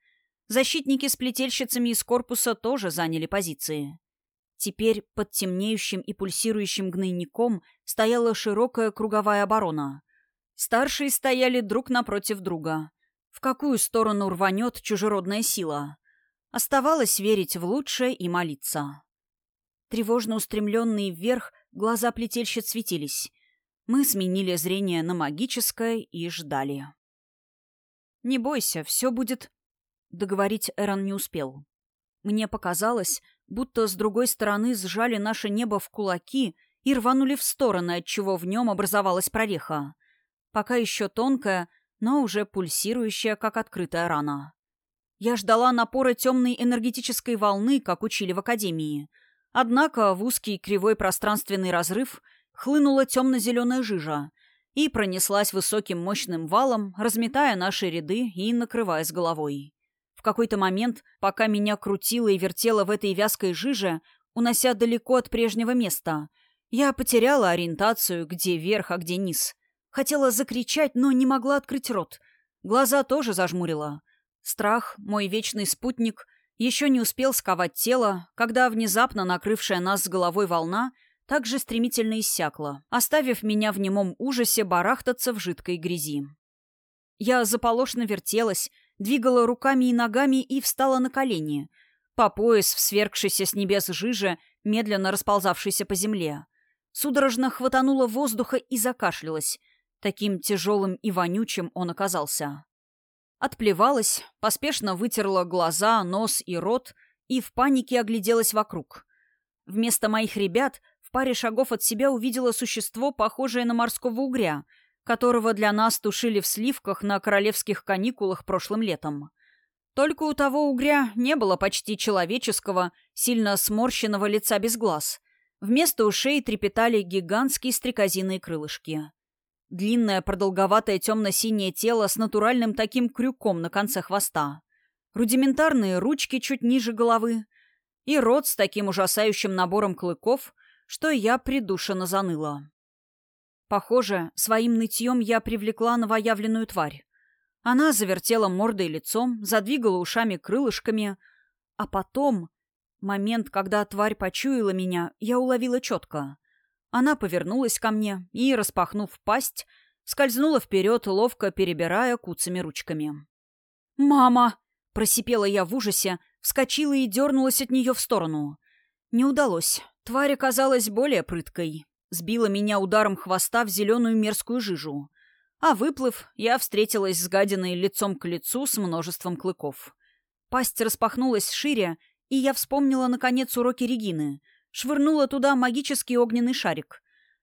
Защитники с плетельщицами из корпуса тоже заняли позиции. Теперь под темнеющим и пульсирующим гнойником стояла широкая круговая оборона. Старшие стояли друг напротив друга. В какую сторону рванет чужеродная сила? Оставалось верить в лучшее и молиться. Тревожно устремленные вверх, глаза плетельщиц светились. Мы сменили зрение на магическое и ждали. «Не бойся, все будет...» Договорить Эрон не успел. Мне показалось, будто с другой стороны сжали наше небо в кулаки и рванули в стороны, отчего в нем образовалась прореха. Пока еще тонкая, но уже пульсирующая, как открытая рана. Я ждала напора темной энергетической волны, как учили в Академии. Однако в узкий кривой пространственный разрыв хлынула темно-зеленая жижа и пронеслась высоким мощным валом, разметая наши ряды и накрывая с головой. В какой-то момент, пока меня крутило и вертело в этой вязкой жиже, унося далеко от прежнего места, я потеряла ориентацию, где верх, а где низ. Хотела закричать, но не могла открыть рот. Глаза тоже зажмурила. Страх, мой вечный спутник, еще не успел сковать тело, когда внезапно накрывшая нас с головой волна также стремительно иссякла, оставив меня в немом ужасе барахтаться в жидкой грязи. Я заполошно вертелась, двигала руками и ногами и встала на колени, по пояс в свергшейся с небес жиже, медленно расползавшейся по земле. Судорожно хватанула воздуха и закашлялась. Таким тяжелым и вонючим он оказался. Отплевалась, поспешно вытерла глаза, нос и рот и в панике огляделась вокруг. Вместо моих ребят в паре шагов от себя увидела существо, похожее на морского угря — которого для нас тушили в сливках на королевских каникулах прошлым летом. Только у того угря не было почти человеческого, сильно сморщенного лица без глаз. Вместо ушей трепетали гигантские стрекозиные крылышки. Длинное продолговатое темно-синее тело с натуральным таким крюком на конце хвоста. Рудиментарные ручки чуть ниже головы. И рот с таким ужасающим набором клыков, что я придушенно заныла. Похоже, своим нытьем я привлекла новоявленную тварь. Она завертела мордой лицом, задвигала ушами крылышками, а потом... Момент, когда тварь почуяла меня, я уловила четко. Она повернулась ко мне и, распахнув пасть, скользнула вперед, ловко перебирая куцами ручками. «Мама!» — просипела я в ужасе, вскочила и дернулась от нее в сторону. Не удалось. Тварь оказалась более прыткой сбила меня ударом хвоста в зеленую мерзкую жижу. А выплыв, я встретилась с гадиной лицом к лицу с множеством клыков. Пасть распахнулась шире, и я вспомнила, наконец, уроки Регины. Швырнула туда магический огненный шарик.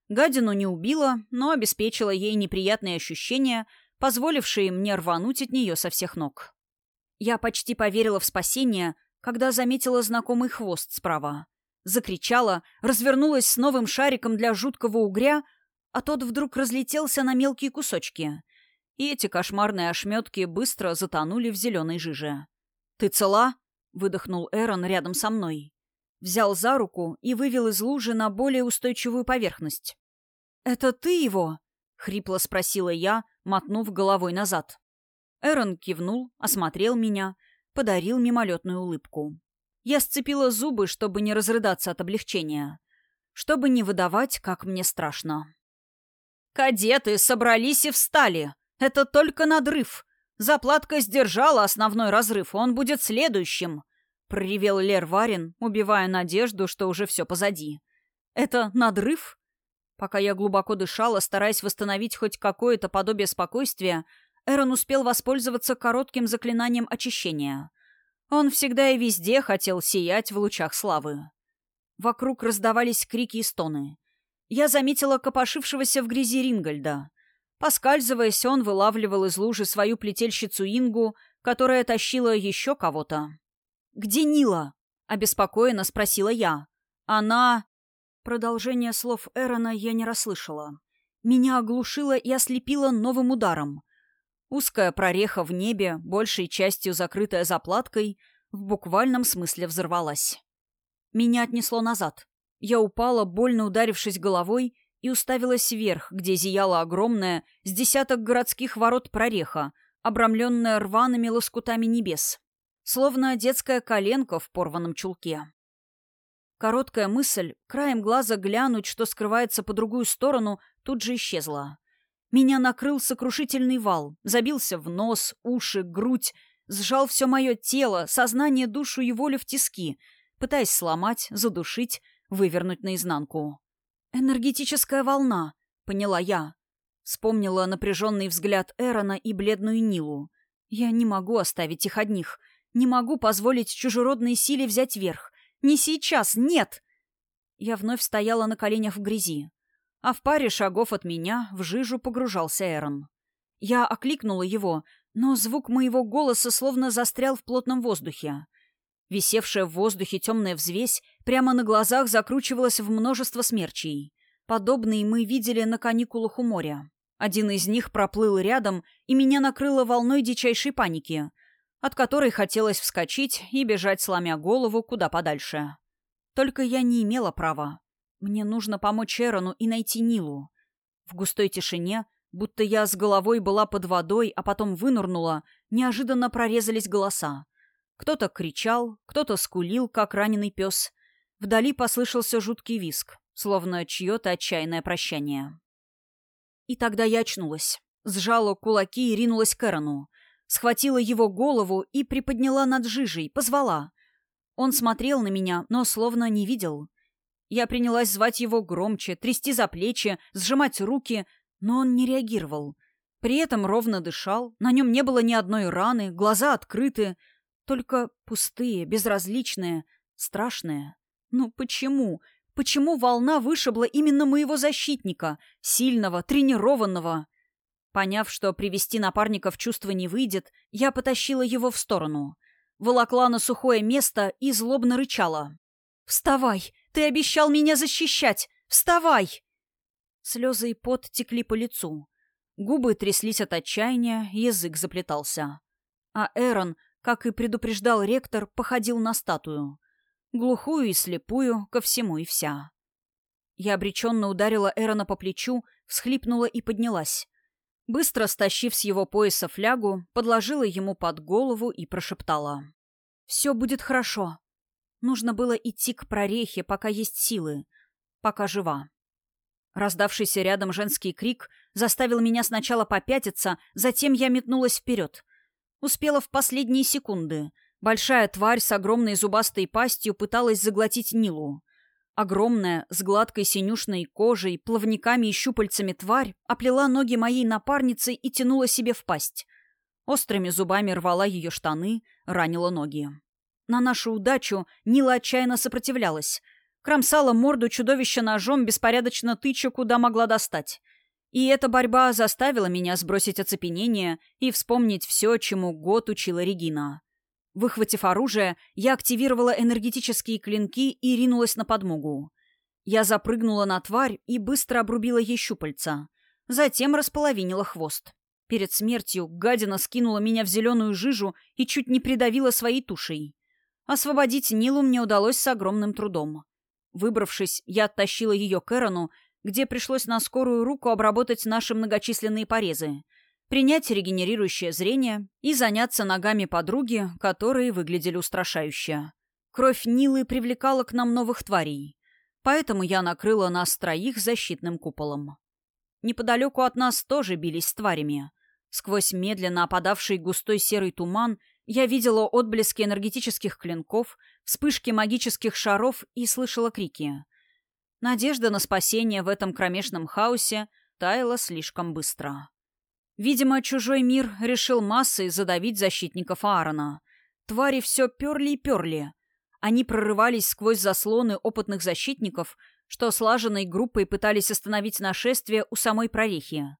Гадину не убила, но обеспечила ей неприятные ощущения, позволившие мне рвануть от нее со всех ног. Я почти поверила в спасение, когда заметила знакомый хвост справа закричала, развернулась с новым шариком для жуткого угря, а тот вдруг разлетелся на мелкие кусочки. И эти кошмарные ошметки быстро затонули в зеленой жиже. «Ты цела?» — выдохнул Эрон рядом со мной. Взял за руку и вывел из лужи на более устойчивую поверхность. «Это ты его?» — хрипло спросила я, мотнув головой назад. Эрон кивнул, осмотрел меня, подарил мимолетную улыбку. Я сцепила зубы, чтобы не разрыдаться от облегчения. Чтобы не выдавать, как мне страшно. «Кадеты собрались и встали. Это только надрыв. Заплатка сдержала основной разрыв, он будет следующим», — проревел Лер Варин, убивая надежду, что уже все позади. «Это надрыв?» Пока я глубоко дышала, стараясь восстановить хоть какое-то подобие спокойствия, Эрон успел воспользоваться коротким заклинанием очищения. Он всегда и везде хотел сиять в лучах славы. Вокруг раздавались крики и стоны. Я заметила копошившегося в грязи Рингольда. Поскальзываясь, он вылавливал из лужи свою плетельщицу Ингу, которая тащила еще кого-то. «Где Нила?» — обеспокоенно спросила я. «Она...» Продолжение слов Эрона я не расслышала. Меня оглушило и ослепило новым ударом. Узкая прореха в небе, большей частью закрытая заплаткой, в буквальном смысле взорвалась. Меня отнесло назад. Я упала, больно ударившись головой, и уставилась вверх, где зияла огромная, с десяток городских ворот прореха, обрамленная рваными лоскутами небес. Словно детская коленка в порванном чулке. Короткая мысль, краем глаза глянуть, что скрывается по другую сторону, тут же исчезла. Меня накрыл сокрушительный вал, забился в нос, уши, грудь, сжал все мое тело, сознание, душу и волю в тиски, пытаясь сломать, задушить, вывернуть наизнанку. «Энергетическая волна», — поняла я. Вспомнила напряженный взгляд Эрона и бледную Нилу. «Я не могу оставить их одних. Не могу позволить чужеродной силе взять верх. Не сейчас, нет!» Я вновь стояла на коленях в грязи. А в паре шагов от меня в жижу погружался Эрон. Я окликнула его, но звук моего голоса словно застрял в плотном воздухе. Висевшая в воздухе темная взвесь прямо на глазах закручивалась в множество смерчей. Подобные мы видели на каникулах у моря. Один из них проплыл рядом, и меня накрыло волной дичайшей паники, от которой хотелось вскочить и бежать, сломя голову, куда подальше. Только я не имела права. Мне нужно помочь Эрону и найти Нилу. В густой тишине, будто я с головой была под водой, а потом вынырнула, неожиданно прорезались голоса. Кто-то кричал, кто-то скулил, как раненый пес. Вдали послышался жуткий виск, словно чье-то отчаянное прощание. И тогда я очнулась. Сжала кулаки и ринулась к Эрону. Схватила его голову и приподняла над жижей, позвала. Он смотрел на меня, но словно не видел. Я принялась звать его громче, трясти за плечи, сжимать руки, но он не реагировал. При этом ровно дышал, на нем не было ни одной раны, глаза открыты, только пустые, безразличные, страшные. Ну почему? Почему волна вышибла именно моего защитника, сильного, тренированного? Поняв, что привести напарника в чувство не выйдет, я потащила его в сторону. Волокла на сухое место и злобно рычала. «Вставай! Ты обещал меня защищать! Вставай!» Слезы и пот текли по лицу. Губы тряслись от отчаяния, язык заплетался. А Эрон, как и предупреждал ректор, походил на статую. Глухую и слепую, ко всему и вся. Я обреченно ударила Эрона по плечу, всхлипнула и поднялась. Быстро стащив с его пояса флягу, подложила ему под голову и прошептала. «Все будет хорошо. Нужно было идти к прорехе, пока есть силы, пока жива. Раздавшийся рядом женский крик заставил меня сначала попятиться, затем я метнулась вперед. Успела в последние секунды. Большая тварь с огромной зубастой пастью пыталась заглотить Нилу. Огромная, с гладкой синюшной кожей, плавниками и щупальцами тварь оплела ноги моей напарницы и тянула себе в пасть. Острыми зубами рвала ее штаны, ранила ноги. На нашу удачу Нила отчаянно сопротивлялась. Кромсала морду чудовища ножом, беспорядочно тыча, куда могла достать. И эта борьба заставила меня сбросить оцепенение и вспомнить все, чему год учила Регина. Выхватив оружие, я активировала энергетические клинки и ринулась на подмогу. Я запрыгнула на тварь и быстро обрубила ей щупальца. Затем располовинила хвост. Перед смертью гадина скинула меня в зеленую жижу и чуть не придавила своей тушей. Освободить Нилу мне удалось с огромным трудом. Выбравшись, я оттащила ее к Эрону, где пришлось на скорую руку обработать наши многочисленные порезы, принять регенерирующее зрение и заняться ногами подруги, которые выглядели устрашающе. Кровь Нилы привлекала к нам новых тварей, поэтому я накрыла нас троих защитным куполом. Неподалеку от нас тоже бились с тварями. Сквозь медленно опадавший густой серый туман я видела отблески энергетических клинков, вспышки магических шаров и слышала крики. Надежда на спасение в этом кромешном хаосе таяла слишком быстро. Видимо, чужой мир решил массой задавить защитников Аарона. Твари все перли и перли. Они прорывались сквозь заслоны опытных защитников, что слаженной группой пытались остановить нашествие у самой прорехи.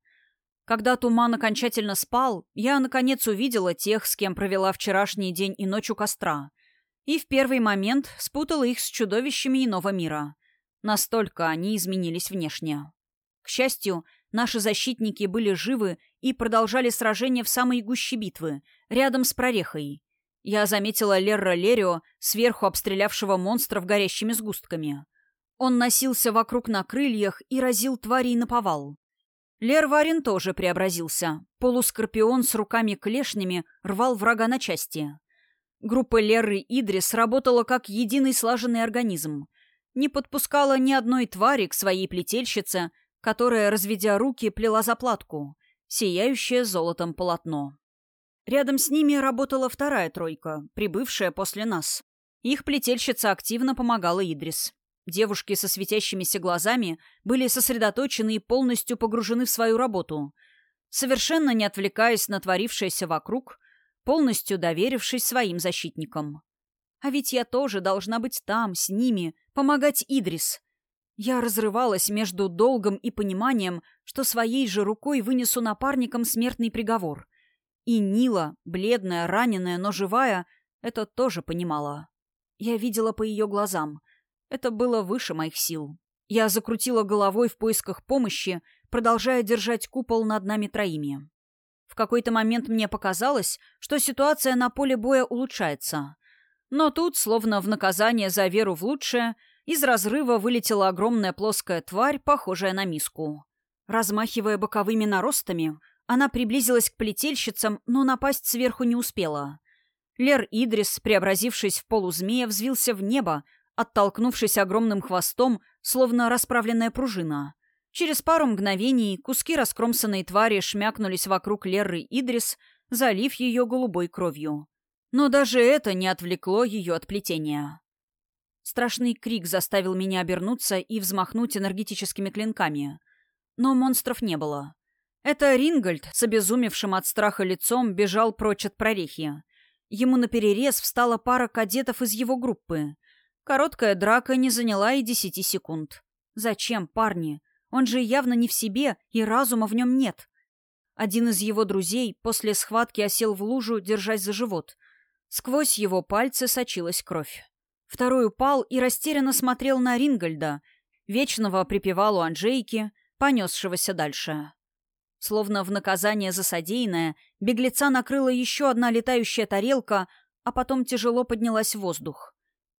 Когда туман окончательно спал, я, наконец, увидела тех, с кем провела вчерашний день и ночь у костра. И в первый момент спутала их с чудовищами иного мира. Настолько они изменились внешне. К счастью, наши защитники были живы и продолжали сражение в самой гуще битвы, рядом с прорехой. Я заметила Лерра Лерио, сверху обстрелявшего монстров горящими сгустками. Он носился вокруг на крыльях и разил тварей на повал. Лер Варин тоже преобразился. Полускорпион с руками-клешнями рвал врага на части. Группа Леры Идрис работала как единый слаженный организм. Не подпускала ни одной твари к своей плетельщице, которая, разведя руки, плела заплатку, сияющее золотом полотно. Рядом с ними работала вторая тройка, прибывшая после нас. Их плетельщица активно помогала Идрис. Девушки со светящимися глазами были сосредоточены и полностью погружены в свою работу, совершенно не отвлекаясь на творившееся вокруг, полностью доверившись своим защитникам. А ведь я тоже должна быть там, с ними, помогать Идрис. Я разрывалась между долгом и пониманием, что своей же рукой вынесу напарникам смертный приговор. И Нила, бледная, раненая, но живая, это тоже понимала. Я видела по ее глазам. Это было выше моих сил. Я закрутила головой в поисках помощи, продолжая держать купол над нами троими. В какой-то момент мне показалось, что ситуация на поле боя улучшается. Но тут, словно в наказание за веру в лучшее, из разрыва вылетела огромная плоская тварь, похожая на миску. Размахивая боковыми наростами, она приблизилась к плетельщицам, но напасть сверху не успела. Лер Идрис, преобразившись в полузмея, взвился в небо, оттолкнувшись огромным хвостом, словно расправленная пружина. Через пару мгновений куски раскромсанной твари шмякнулись вокруг Лерры Идрис, залив ее голубой кровью. Но даже это не отвлекло ее от плетения. Страшный крик заставил меня обернуться и взмахнуть энергетическими клинками. Но монстров не было. Это Рингольд с обезумевшим от страха лицом бежал прочь от прорехи. Ему наперерез встала пара кадетов из его группы — Короткая драка не заняла и десяти секунд. Зачем, парни? Он же явно не в себе, и разума в нем нет. Один из его друзей после схватки осел в лужу, держась за живот. Сквозь его пальцы сочилась кровь. Второй упал и растерянно смотрел на Рингольда, вечного припевалу Анжейки, понесшегося дальше. Словно в наказание за содеянное, беглеца накрыла еще одна летающая тарелка, а потом тяжело поднялась в воздух.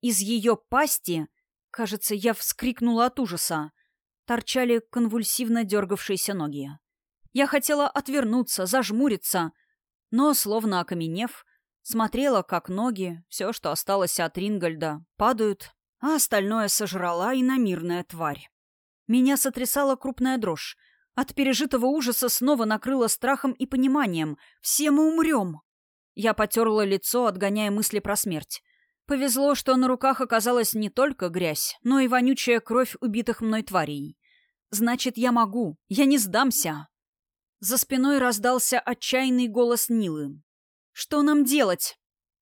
Из ее пасти, кажется, я вскрикнула от ужаса, торчали конвульсивно дергавшиеся ноги. Я хотела отвернуться, зажмуриться, но, словно окаменев, смотрела, как ноги, все, что осталось от Рингольда, падают, а остальное сожрала иномирная тварь. Меня сотрясала крупная дрожь. От пережитого ужаса снова накрыла страхом и пониманием. Все мы умрем. Я потерла лицо, отгоняя мысли про смерть. Повезло, что на руках оказалась не только грязь, но и вонючая кровь убитых мной тварей. Значит, я могу. Я не сдамся. За спиной раздался отчаянный голос Нилы. «Что нам делать?»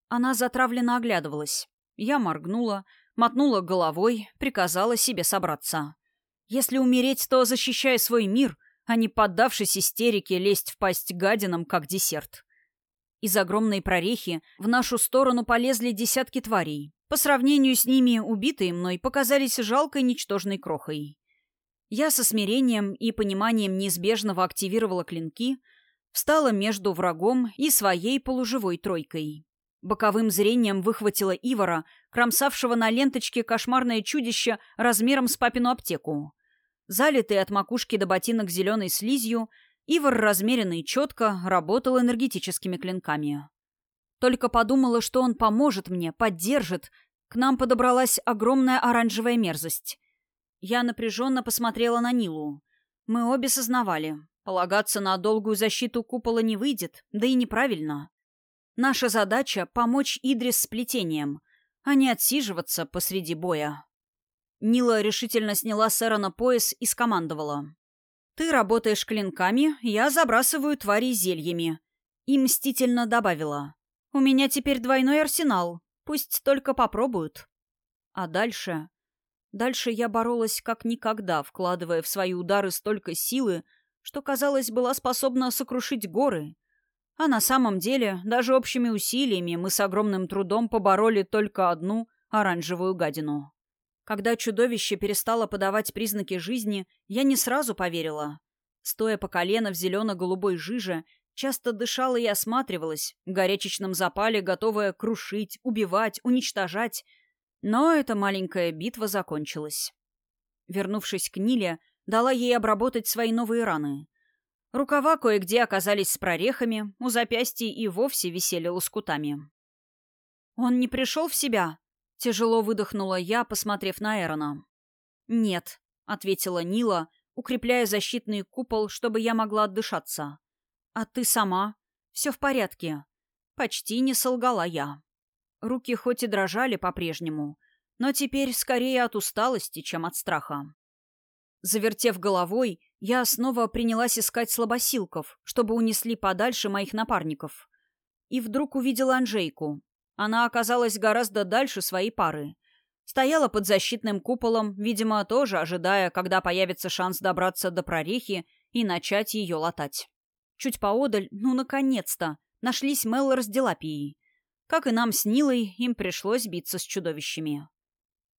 Она затравленно оглядывалась. Я моргнула, мотнула головой, приказала себе собраться. Если умереть, то защищая свой мир, а не поддавшись истерике лезть в пасть гадинам, как десерт. Из огромной прорехи в нашу сторону полезли десятки тварей. По сравнению с ними убитые мной показались жалкой ничтожной крохой. Я со смирением и пониманием неизбежного активировала клинки, встала между врагом и своей полуживой тройкой. Боковым зрением выхватила Ивара, кромсавшего на ленточке кошмарное чудище размером с папину аптеку. Залитый от макушки до ботинок зеленой слизью, Ивар размеренно и четко работал энергетическими клинками. Только подумала, что он поможет мне, поддержит. К нам подобралась огромная оранжевая мерзость. Я напряженно посмотрела на Нилу. Мы обе сознавали. Полагаться на долгую защиту купола не выйдет, да и неправильно. Наша задача — помочь Идрис с плетением, а не отсиживаться посреди боя. Нила решительно сняла с Эрона пояс и скомандовала. «Ты работаешь клинками, я забрасываю твари зельями». И мстительно добавила. «У меня теперь двойной арсенал. Пусть только попробуют». А дальше... Дальше я боролась как никогда, вкладывая в свои удары столько силы, что, казалось, была способна сокрушить горы. А на самом деле, даже общими усилиями мы с огромным трудом побороли только одну оранжевую гадину. Когда чудовище перестало подавать признаки жизни, я не сразу поверила. Стоя по колено в зелено-голубой жиже, часто дышала и осматривалась, в горячечном запале, готовая крушить, убивать, уничтожать. Но эта маленькая битва закончилась. Вернувшись к Ниле, дала ей обработать свои новые раны. Рукава кое-где оказались с прорехами, у запястья и вовсе висели лоскутами. «Он не пришел в себя?» — тяжело выдохнула я, посмотрев на Эрона. «Нет», — ответила Нила, укрепляя защитный купол, чтобы я могла отдышаться. «А ты сама? Все в порядке?» Почти не солгала я. Руки хоть и дрожали по-прежнему, но теперь скорее от усталости, чем от страха. Завертев головой, я снова принялась искать слабосилков, чтобы унесли подальше моих напарников. И вдруг увидела Анжейку. Она оказалась гораздо дальше своей пары. Стояла под защитным куполом, видимо, тоже ожидая, когда появится шанс добраться до прорехи и начать ее латать. Чуть поодаль, ну, наконец-то, нашлись Меллор с Делапией. Как и нам с Нилой, им пришлось биться с чудовищами.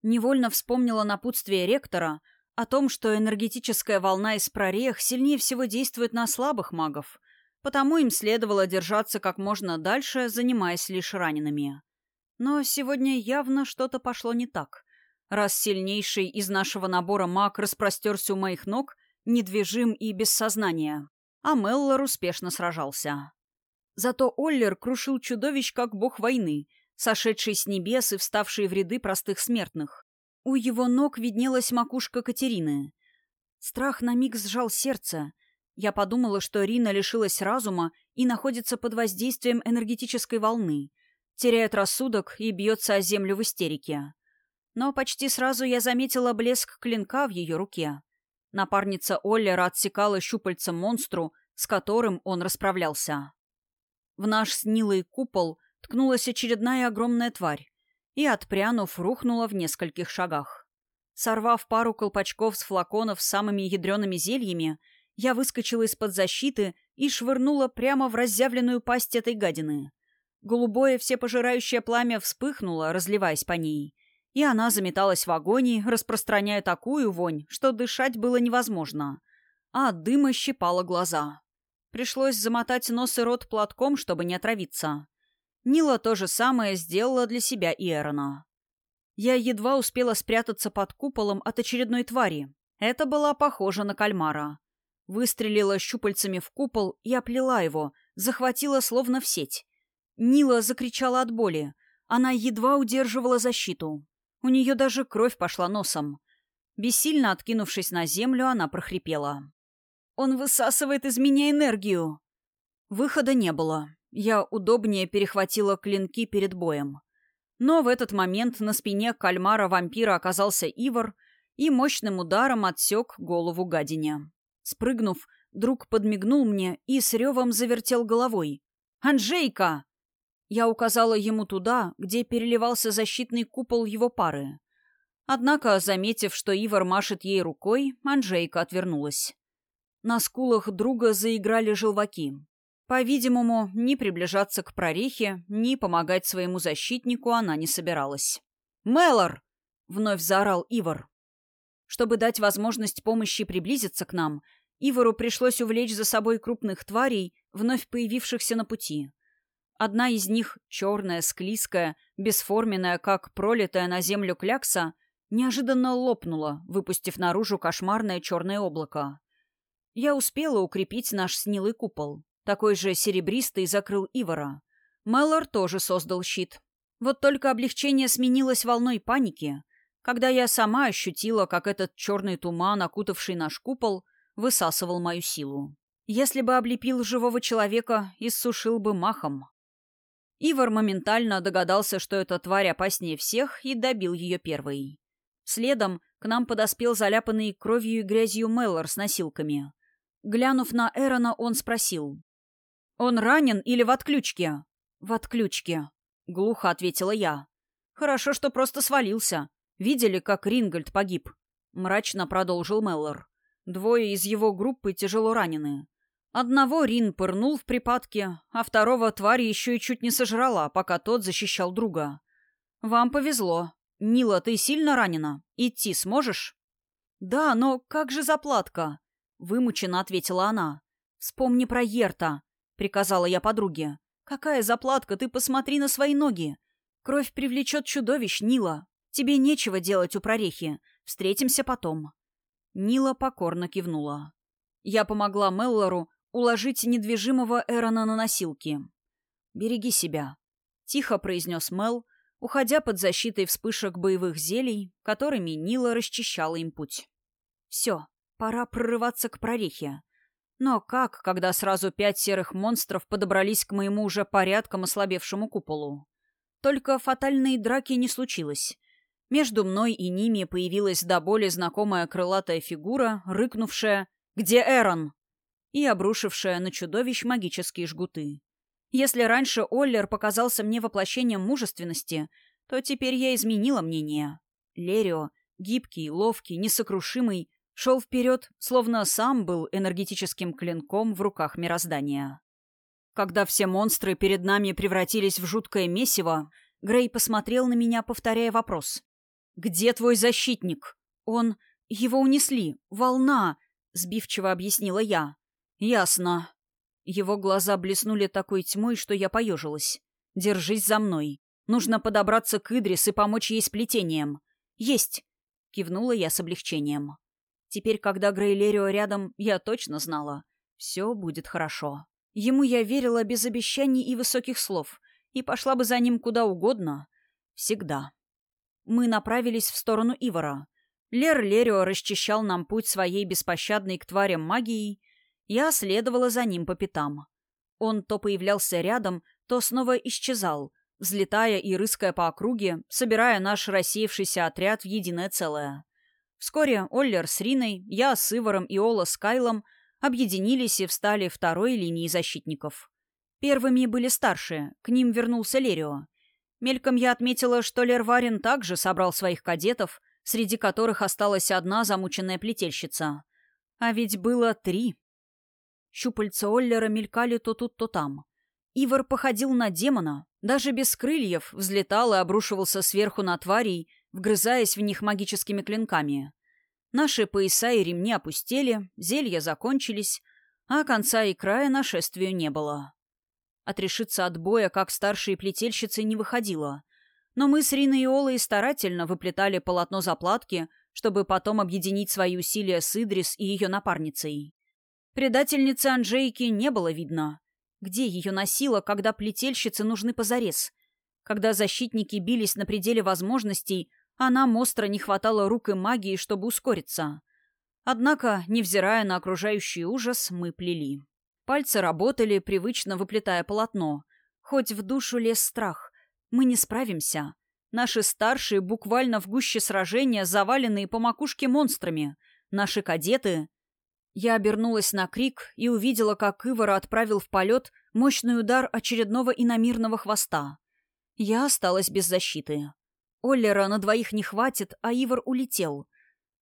Невольно вспомнила напутствие ректора — о том, что энергетическая волна из прорех сильнее всего действует на слабых магов, потому им следовало держаться как можно дальше, занимаясь лишь ранеными. Но сегодня явно что-то пошло не так. Раз сильнейший из нашего набора маг распростерся у моих ног, недвижим и без сознания, а Меллор успешно сражался. Зато Оллер крушил чудовищ как бог войны, сошедший с небес и вставший в ряды простых смертных. У его ног виднелась макушка Катерины. Страх на миг сжал сердце. Я подумала, что Рина лишилась разума и находится под воздействием энергетической волны, теряет рассудок и бьется о землю в истерике. Но почти сразу я заметила блеск клинка в ее руке. Напарница Оллера отсекала щупальцем монстру, с которым он расправлялся. В наш снилый купол ткнулась очередная огромная тварь и, отпрянув, рухнула в нескольких шагах. Сорвав пару колпачков с флаконов с самыми ядреными зельями, я выскочила из-под защиты и швырнула прямо в разъявленную пасть этой гадины. Голубое всепожирающее пламя вспыхнуло, разливаясь по ней, и она заметалась в агонии, распространяя такую вонь, что дышать было невозможно, а от дыма щипало глаза. Пришлось замотать нос и рот платком, чтобы не отравиться. Нила то же самое сделала для себя и Эрона. Я едва успела спрятаться под куполом от очередной твари. Это была похожа на кальмара. Выстрелила щупальцами в купол и оплела его, захватила словно в сеть. Нила закричала от боли. Она едва удерживала защиту. У нее даже кровь пошла носом. Бессильно откинувшись на землю, она прохрипела. «Он высасывает из меня энергию!» Выхода не было. Я удобнее перехватила клинки перед боем. Но в этот момент на спине кальмара-вампира оказался Ивар и мощным ударом отсек голову гадине. Спрыгнув, друг подмигнул мне и с ревом завертел головой. «Анжейка!» Я указала ему туда, где переливался защитный купол его пары. Однако, заметив, что Ивар машет ей рукой, Анжейка отвернулась. На скулах друга заиграли желваки. По-видимому, ни приближаться к прорехе, ни помогать своему защитнику она не собиралась. «Мелор!» — вновь заорал Ивар. Чтобы дать возможность помощи приблизиться к нам, Ивару пришлось увлечь за собой крупных тварей, вновь появившихся на пути. Одна из них, черная, склизкая, бесформенная, как пролитая на землю клякса, неожиданно лопнула, выпустив наружу кошмарное черное облако. Я успела укрепить наш снилый купол. Такой же серебристый закрыл Ивара. Меллор тоже создал щит. Вот только облегчение сменилось волной паники, когда я сама ощутила, как этот черный туман, окутавший наш купол, высасывал мою силу. Если бы облепил живого человека, иссушил бы махом. Ивар моментально догадался, что эта тварь опаснее всех, и добил ее первой. Следом к нам подоспел заляпанный кровью и грязью Меллор с носилками. Глянув на Эрона, он спросил. «Он ранен или в отключке?» «В отключке», — глухо ответила я. «Хорошо, что просто свалился. Видели, как Рингольд погиб?» Мрачно продолжил Меллор. Двое из его группы тяжело ранены. Одного Рин пырнул в припадке, а второго тварь еще и чуть не сожрала, пока тот защищал друга. «Вам повезло. Нила, ты сильно ранена? Идти сможешь?» «Да, но как же заплатка?» — вымученно ответила она. «Вспомни про Ерта», — приказала я подруге. «Какая заплатка? Ты посмотри на свои ноги. Кровь привлечет чудовищ, Нила. Тебе нечего делать у прорехи. Встретимся потом». Нила покорно кивнула. Я помогла Меллору уложить недвижимого Эрона на носилки. «Береги себя», — тихо произнес Мел, уходя под защитой вспышек боевых зелий, которыми Нила расчищала им путь. «Все, пора прорываться к прорехе. Но как, когда сразу пять серых монстров подобрались к моему уже порядком ослабевшему куполу? Только фатальной драки не случилось. Между мной и ними появилась до боли знакомая крылатая фигура, рыкнувшая «Где Эрон?» и обрушившая на чудовищ магические жгуты. Если раньше Оллер показался мне воплощением мужественности, то теперь я изменила мнение. Лерио, гибкий, ловкий, несокрушимый, шел вперед, словно сам был энергетическим клинком в руках мироздания. Когда все монстры перед нами превратились в жуткое месиво, Грей посмотрел на меня, повторяя вопрос. «Где твой защитник?» «Он... Его унесли. Волна!» — сбивчиво объяснила я. «Ясно». Его глаза блеснули такой тьмой, что я поежилась. «Держись за мной. Нужно подобраться к Идрис и помочь ей с плетением». «Есть!» — кивнула я с облегчением. Теперь, когда Грейлерио рядом, я точно знала. Все будет хорошо. Ему я верила без обещаний и высоких слов, и пошла бы за ним куда угодно. Всегда. Мы направились в сторону Ивара. Лер Лерио расчищал нам путь своей беспощадной к тварям магией, я следовала за ним по пятам. Он то появлялся рядом, то снова исчезал, взлетая и рыская по округе, собирая наш рассеявшийся отряд в единое целое. Вскоре Оллер с Риной, я с Иваром и Ола с Кайлом объединились и встали второй линией защитников. Первыми были старшие, к ним вернулся Лерио. Мельком я отметила, что Лерварин также собрал своих кадетов, среди которых осталась одна замученная плетельщица. А ведь было три. Щупальца Оллера мелькали то тут, то там. Ивар походил на демона, даже без крыльев взлетал и обрушивался сверху на тварей, вгрызаясь в них магическими клинками. Наши пояса и ремни опустели, зелья закончились, а конца и края нашествию не было. Отрешиться от боя, как старшие плетельщицы, не выходило. Но мы с Риной и Олой старательно выплетали полотно заплатки, чтобы потом объединить свои усилия с Идрис и ее напарницей. Предательницы Анжейки не было видно. Где ее носило, когда плетельщицы нужны позарез? Когда защитники бились на пределе возможностей, а нам остро не хватало рук и магии, чтобы ускориться. Однако, невзирая на окружающий ужас, мы плели. Пальцы работали, привычно выплетая полотно. Хоть в душу лез страх. Мы не справимся. Наши старшие буквально в гуще сражения, заваленные по макушке монстрами. Наши кадеты я обернулась на крик и увидела, как Ивара отправил в полет мощный удар очередного иномирного хвоста. Я осталась без защиты. Оллера на двоих не хватит, а Ивар улетел.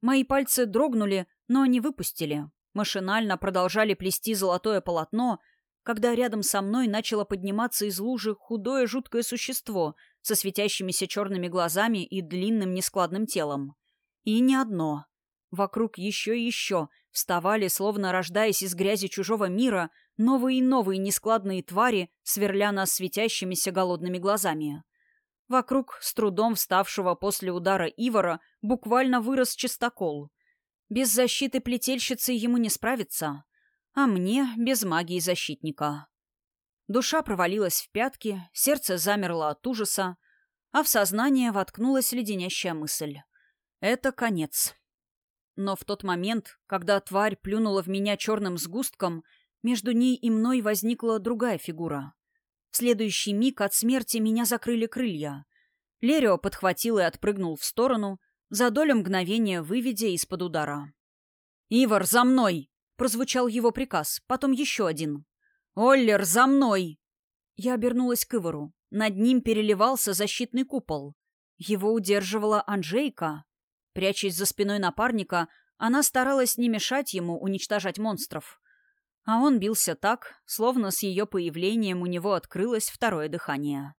Мои пальцы дрогнули, но не выпустили. Машинально продолжали плести золотое полотно, когда рядом со мной начало подниматься из лужи худое жуткое существо со светящимися черными глазами и длинным нескладным телом. И не одно. Вокруг еще и еще вставали, словно рождаясь из грязи чужого мира, новые и новые нескладные твари, сверля нас светящимися голодными глазами. Вокруг, с трудом вставшего после удара Ивара, буквально вырос чистокол. Без защиты плетельщицы ему не справиться, а мне без магии защитника. Душа провалилась в пятки, сердце замерло от ужаса, а в сознание воткнулась леденящая мысль. Это конец. Но в тот момент, когда тварь плюнула в меня черным сгустком, между ней и мной возникла другая фигура. В следующий миг от смерти меня закрыли крылья. Лерио подхватил и отпрыгнул в сторону, за долю мгновения выведя из-под удара. «Ивар, за мной!» — прозвучал его приказ, потом еще один. «Оллер, за мной!» Я обернулась к Ивару. Над ним переливался защитный купол. Его удерживала Анжейка. Прячась за спиной напарника, Она старалась не мешать ему уничтожать монстров. А он бился так, словно с ее появлением у него открылось второе дыхание.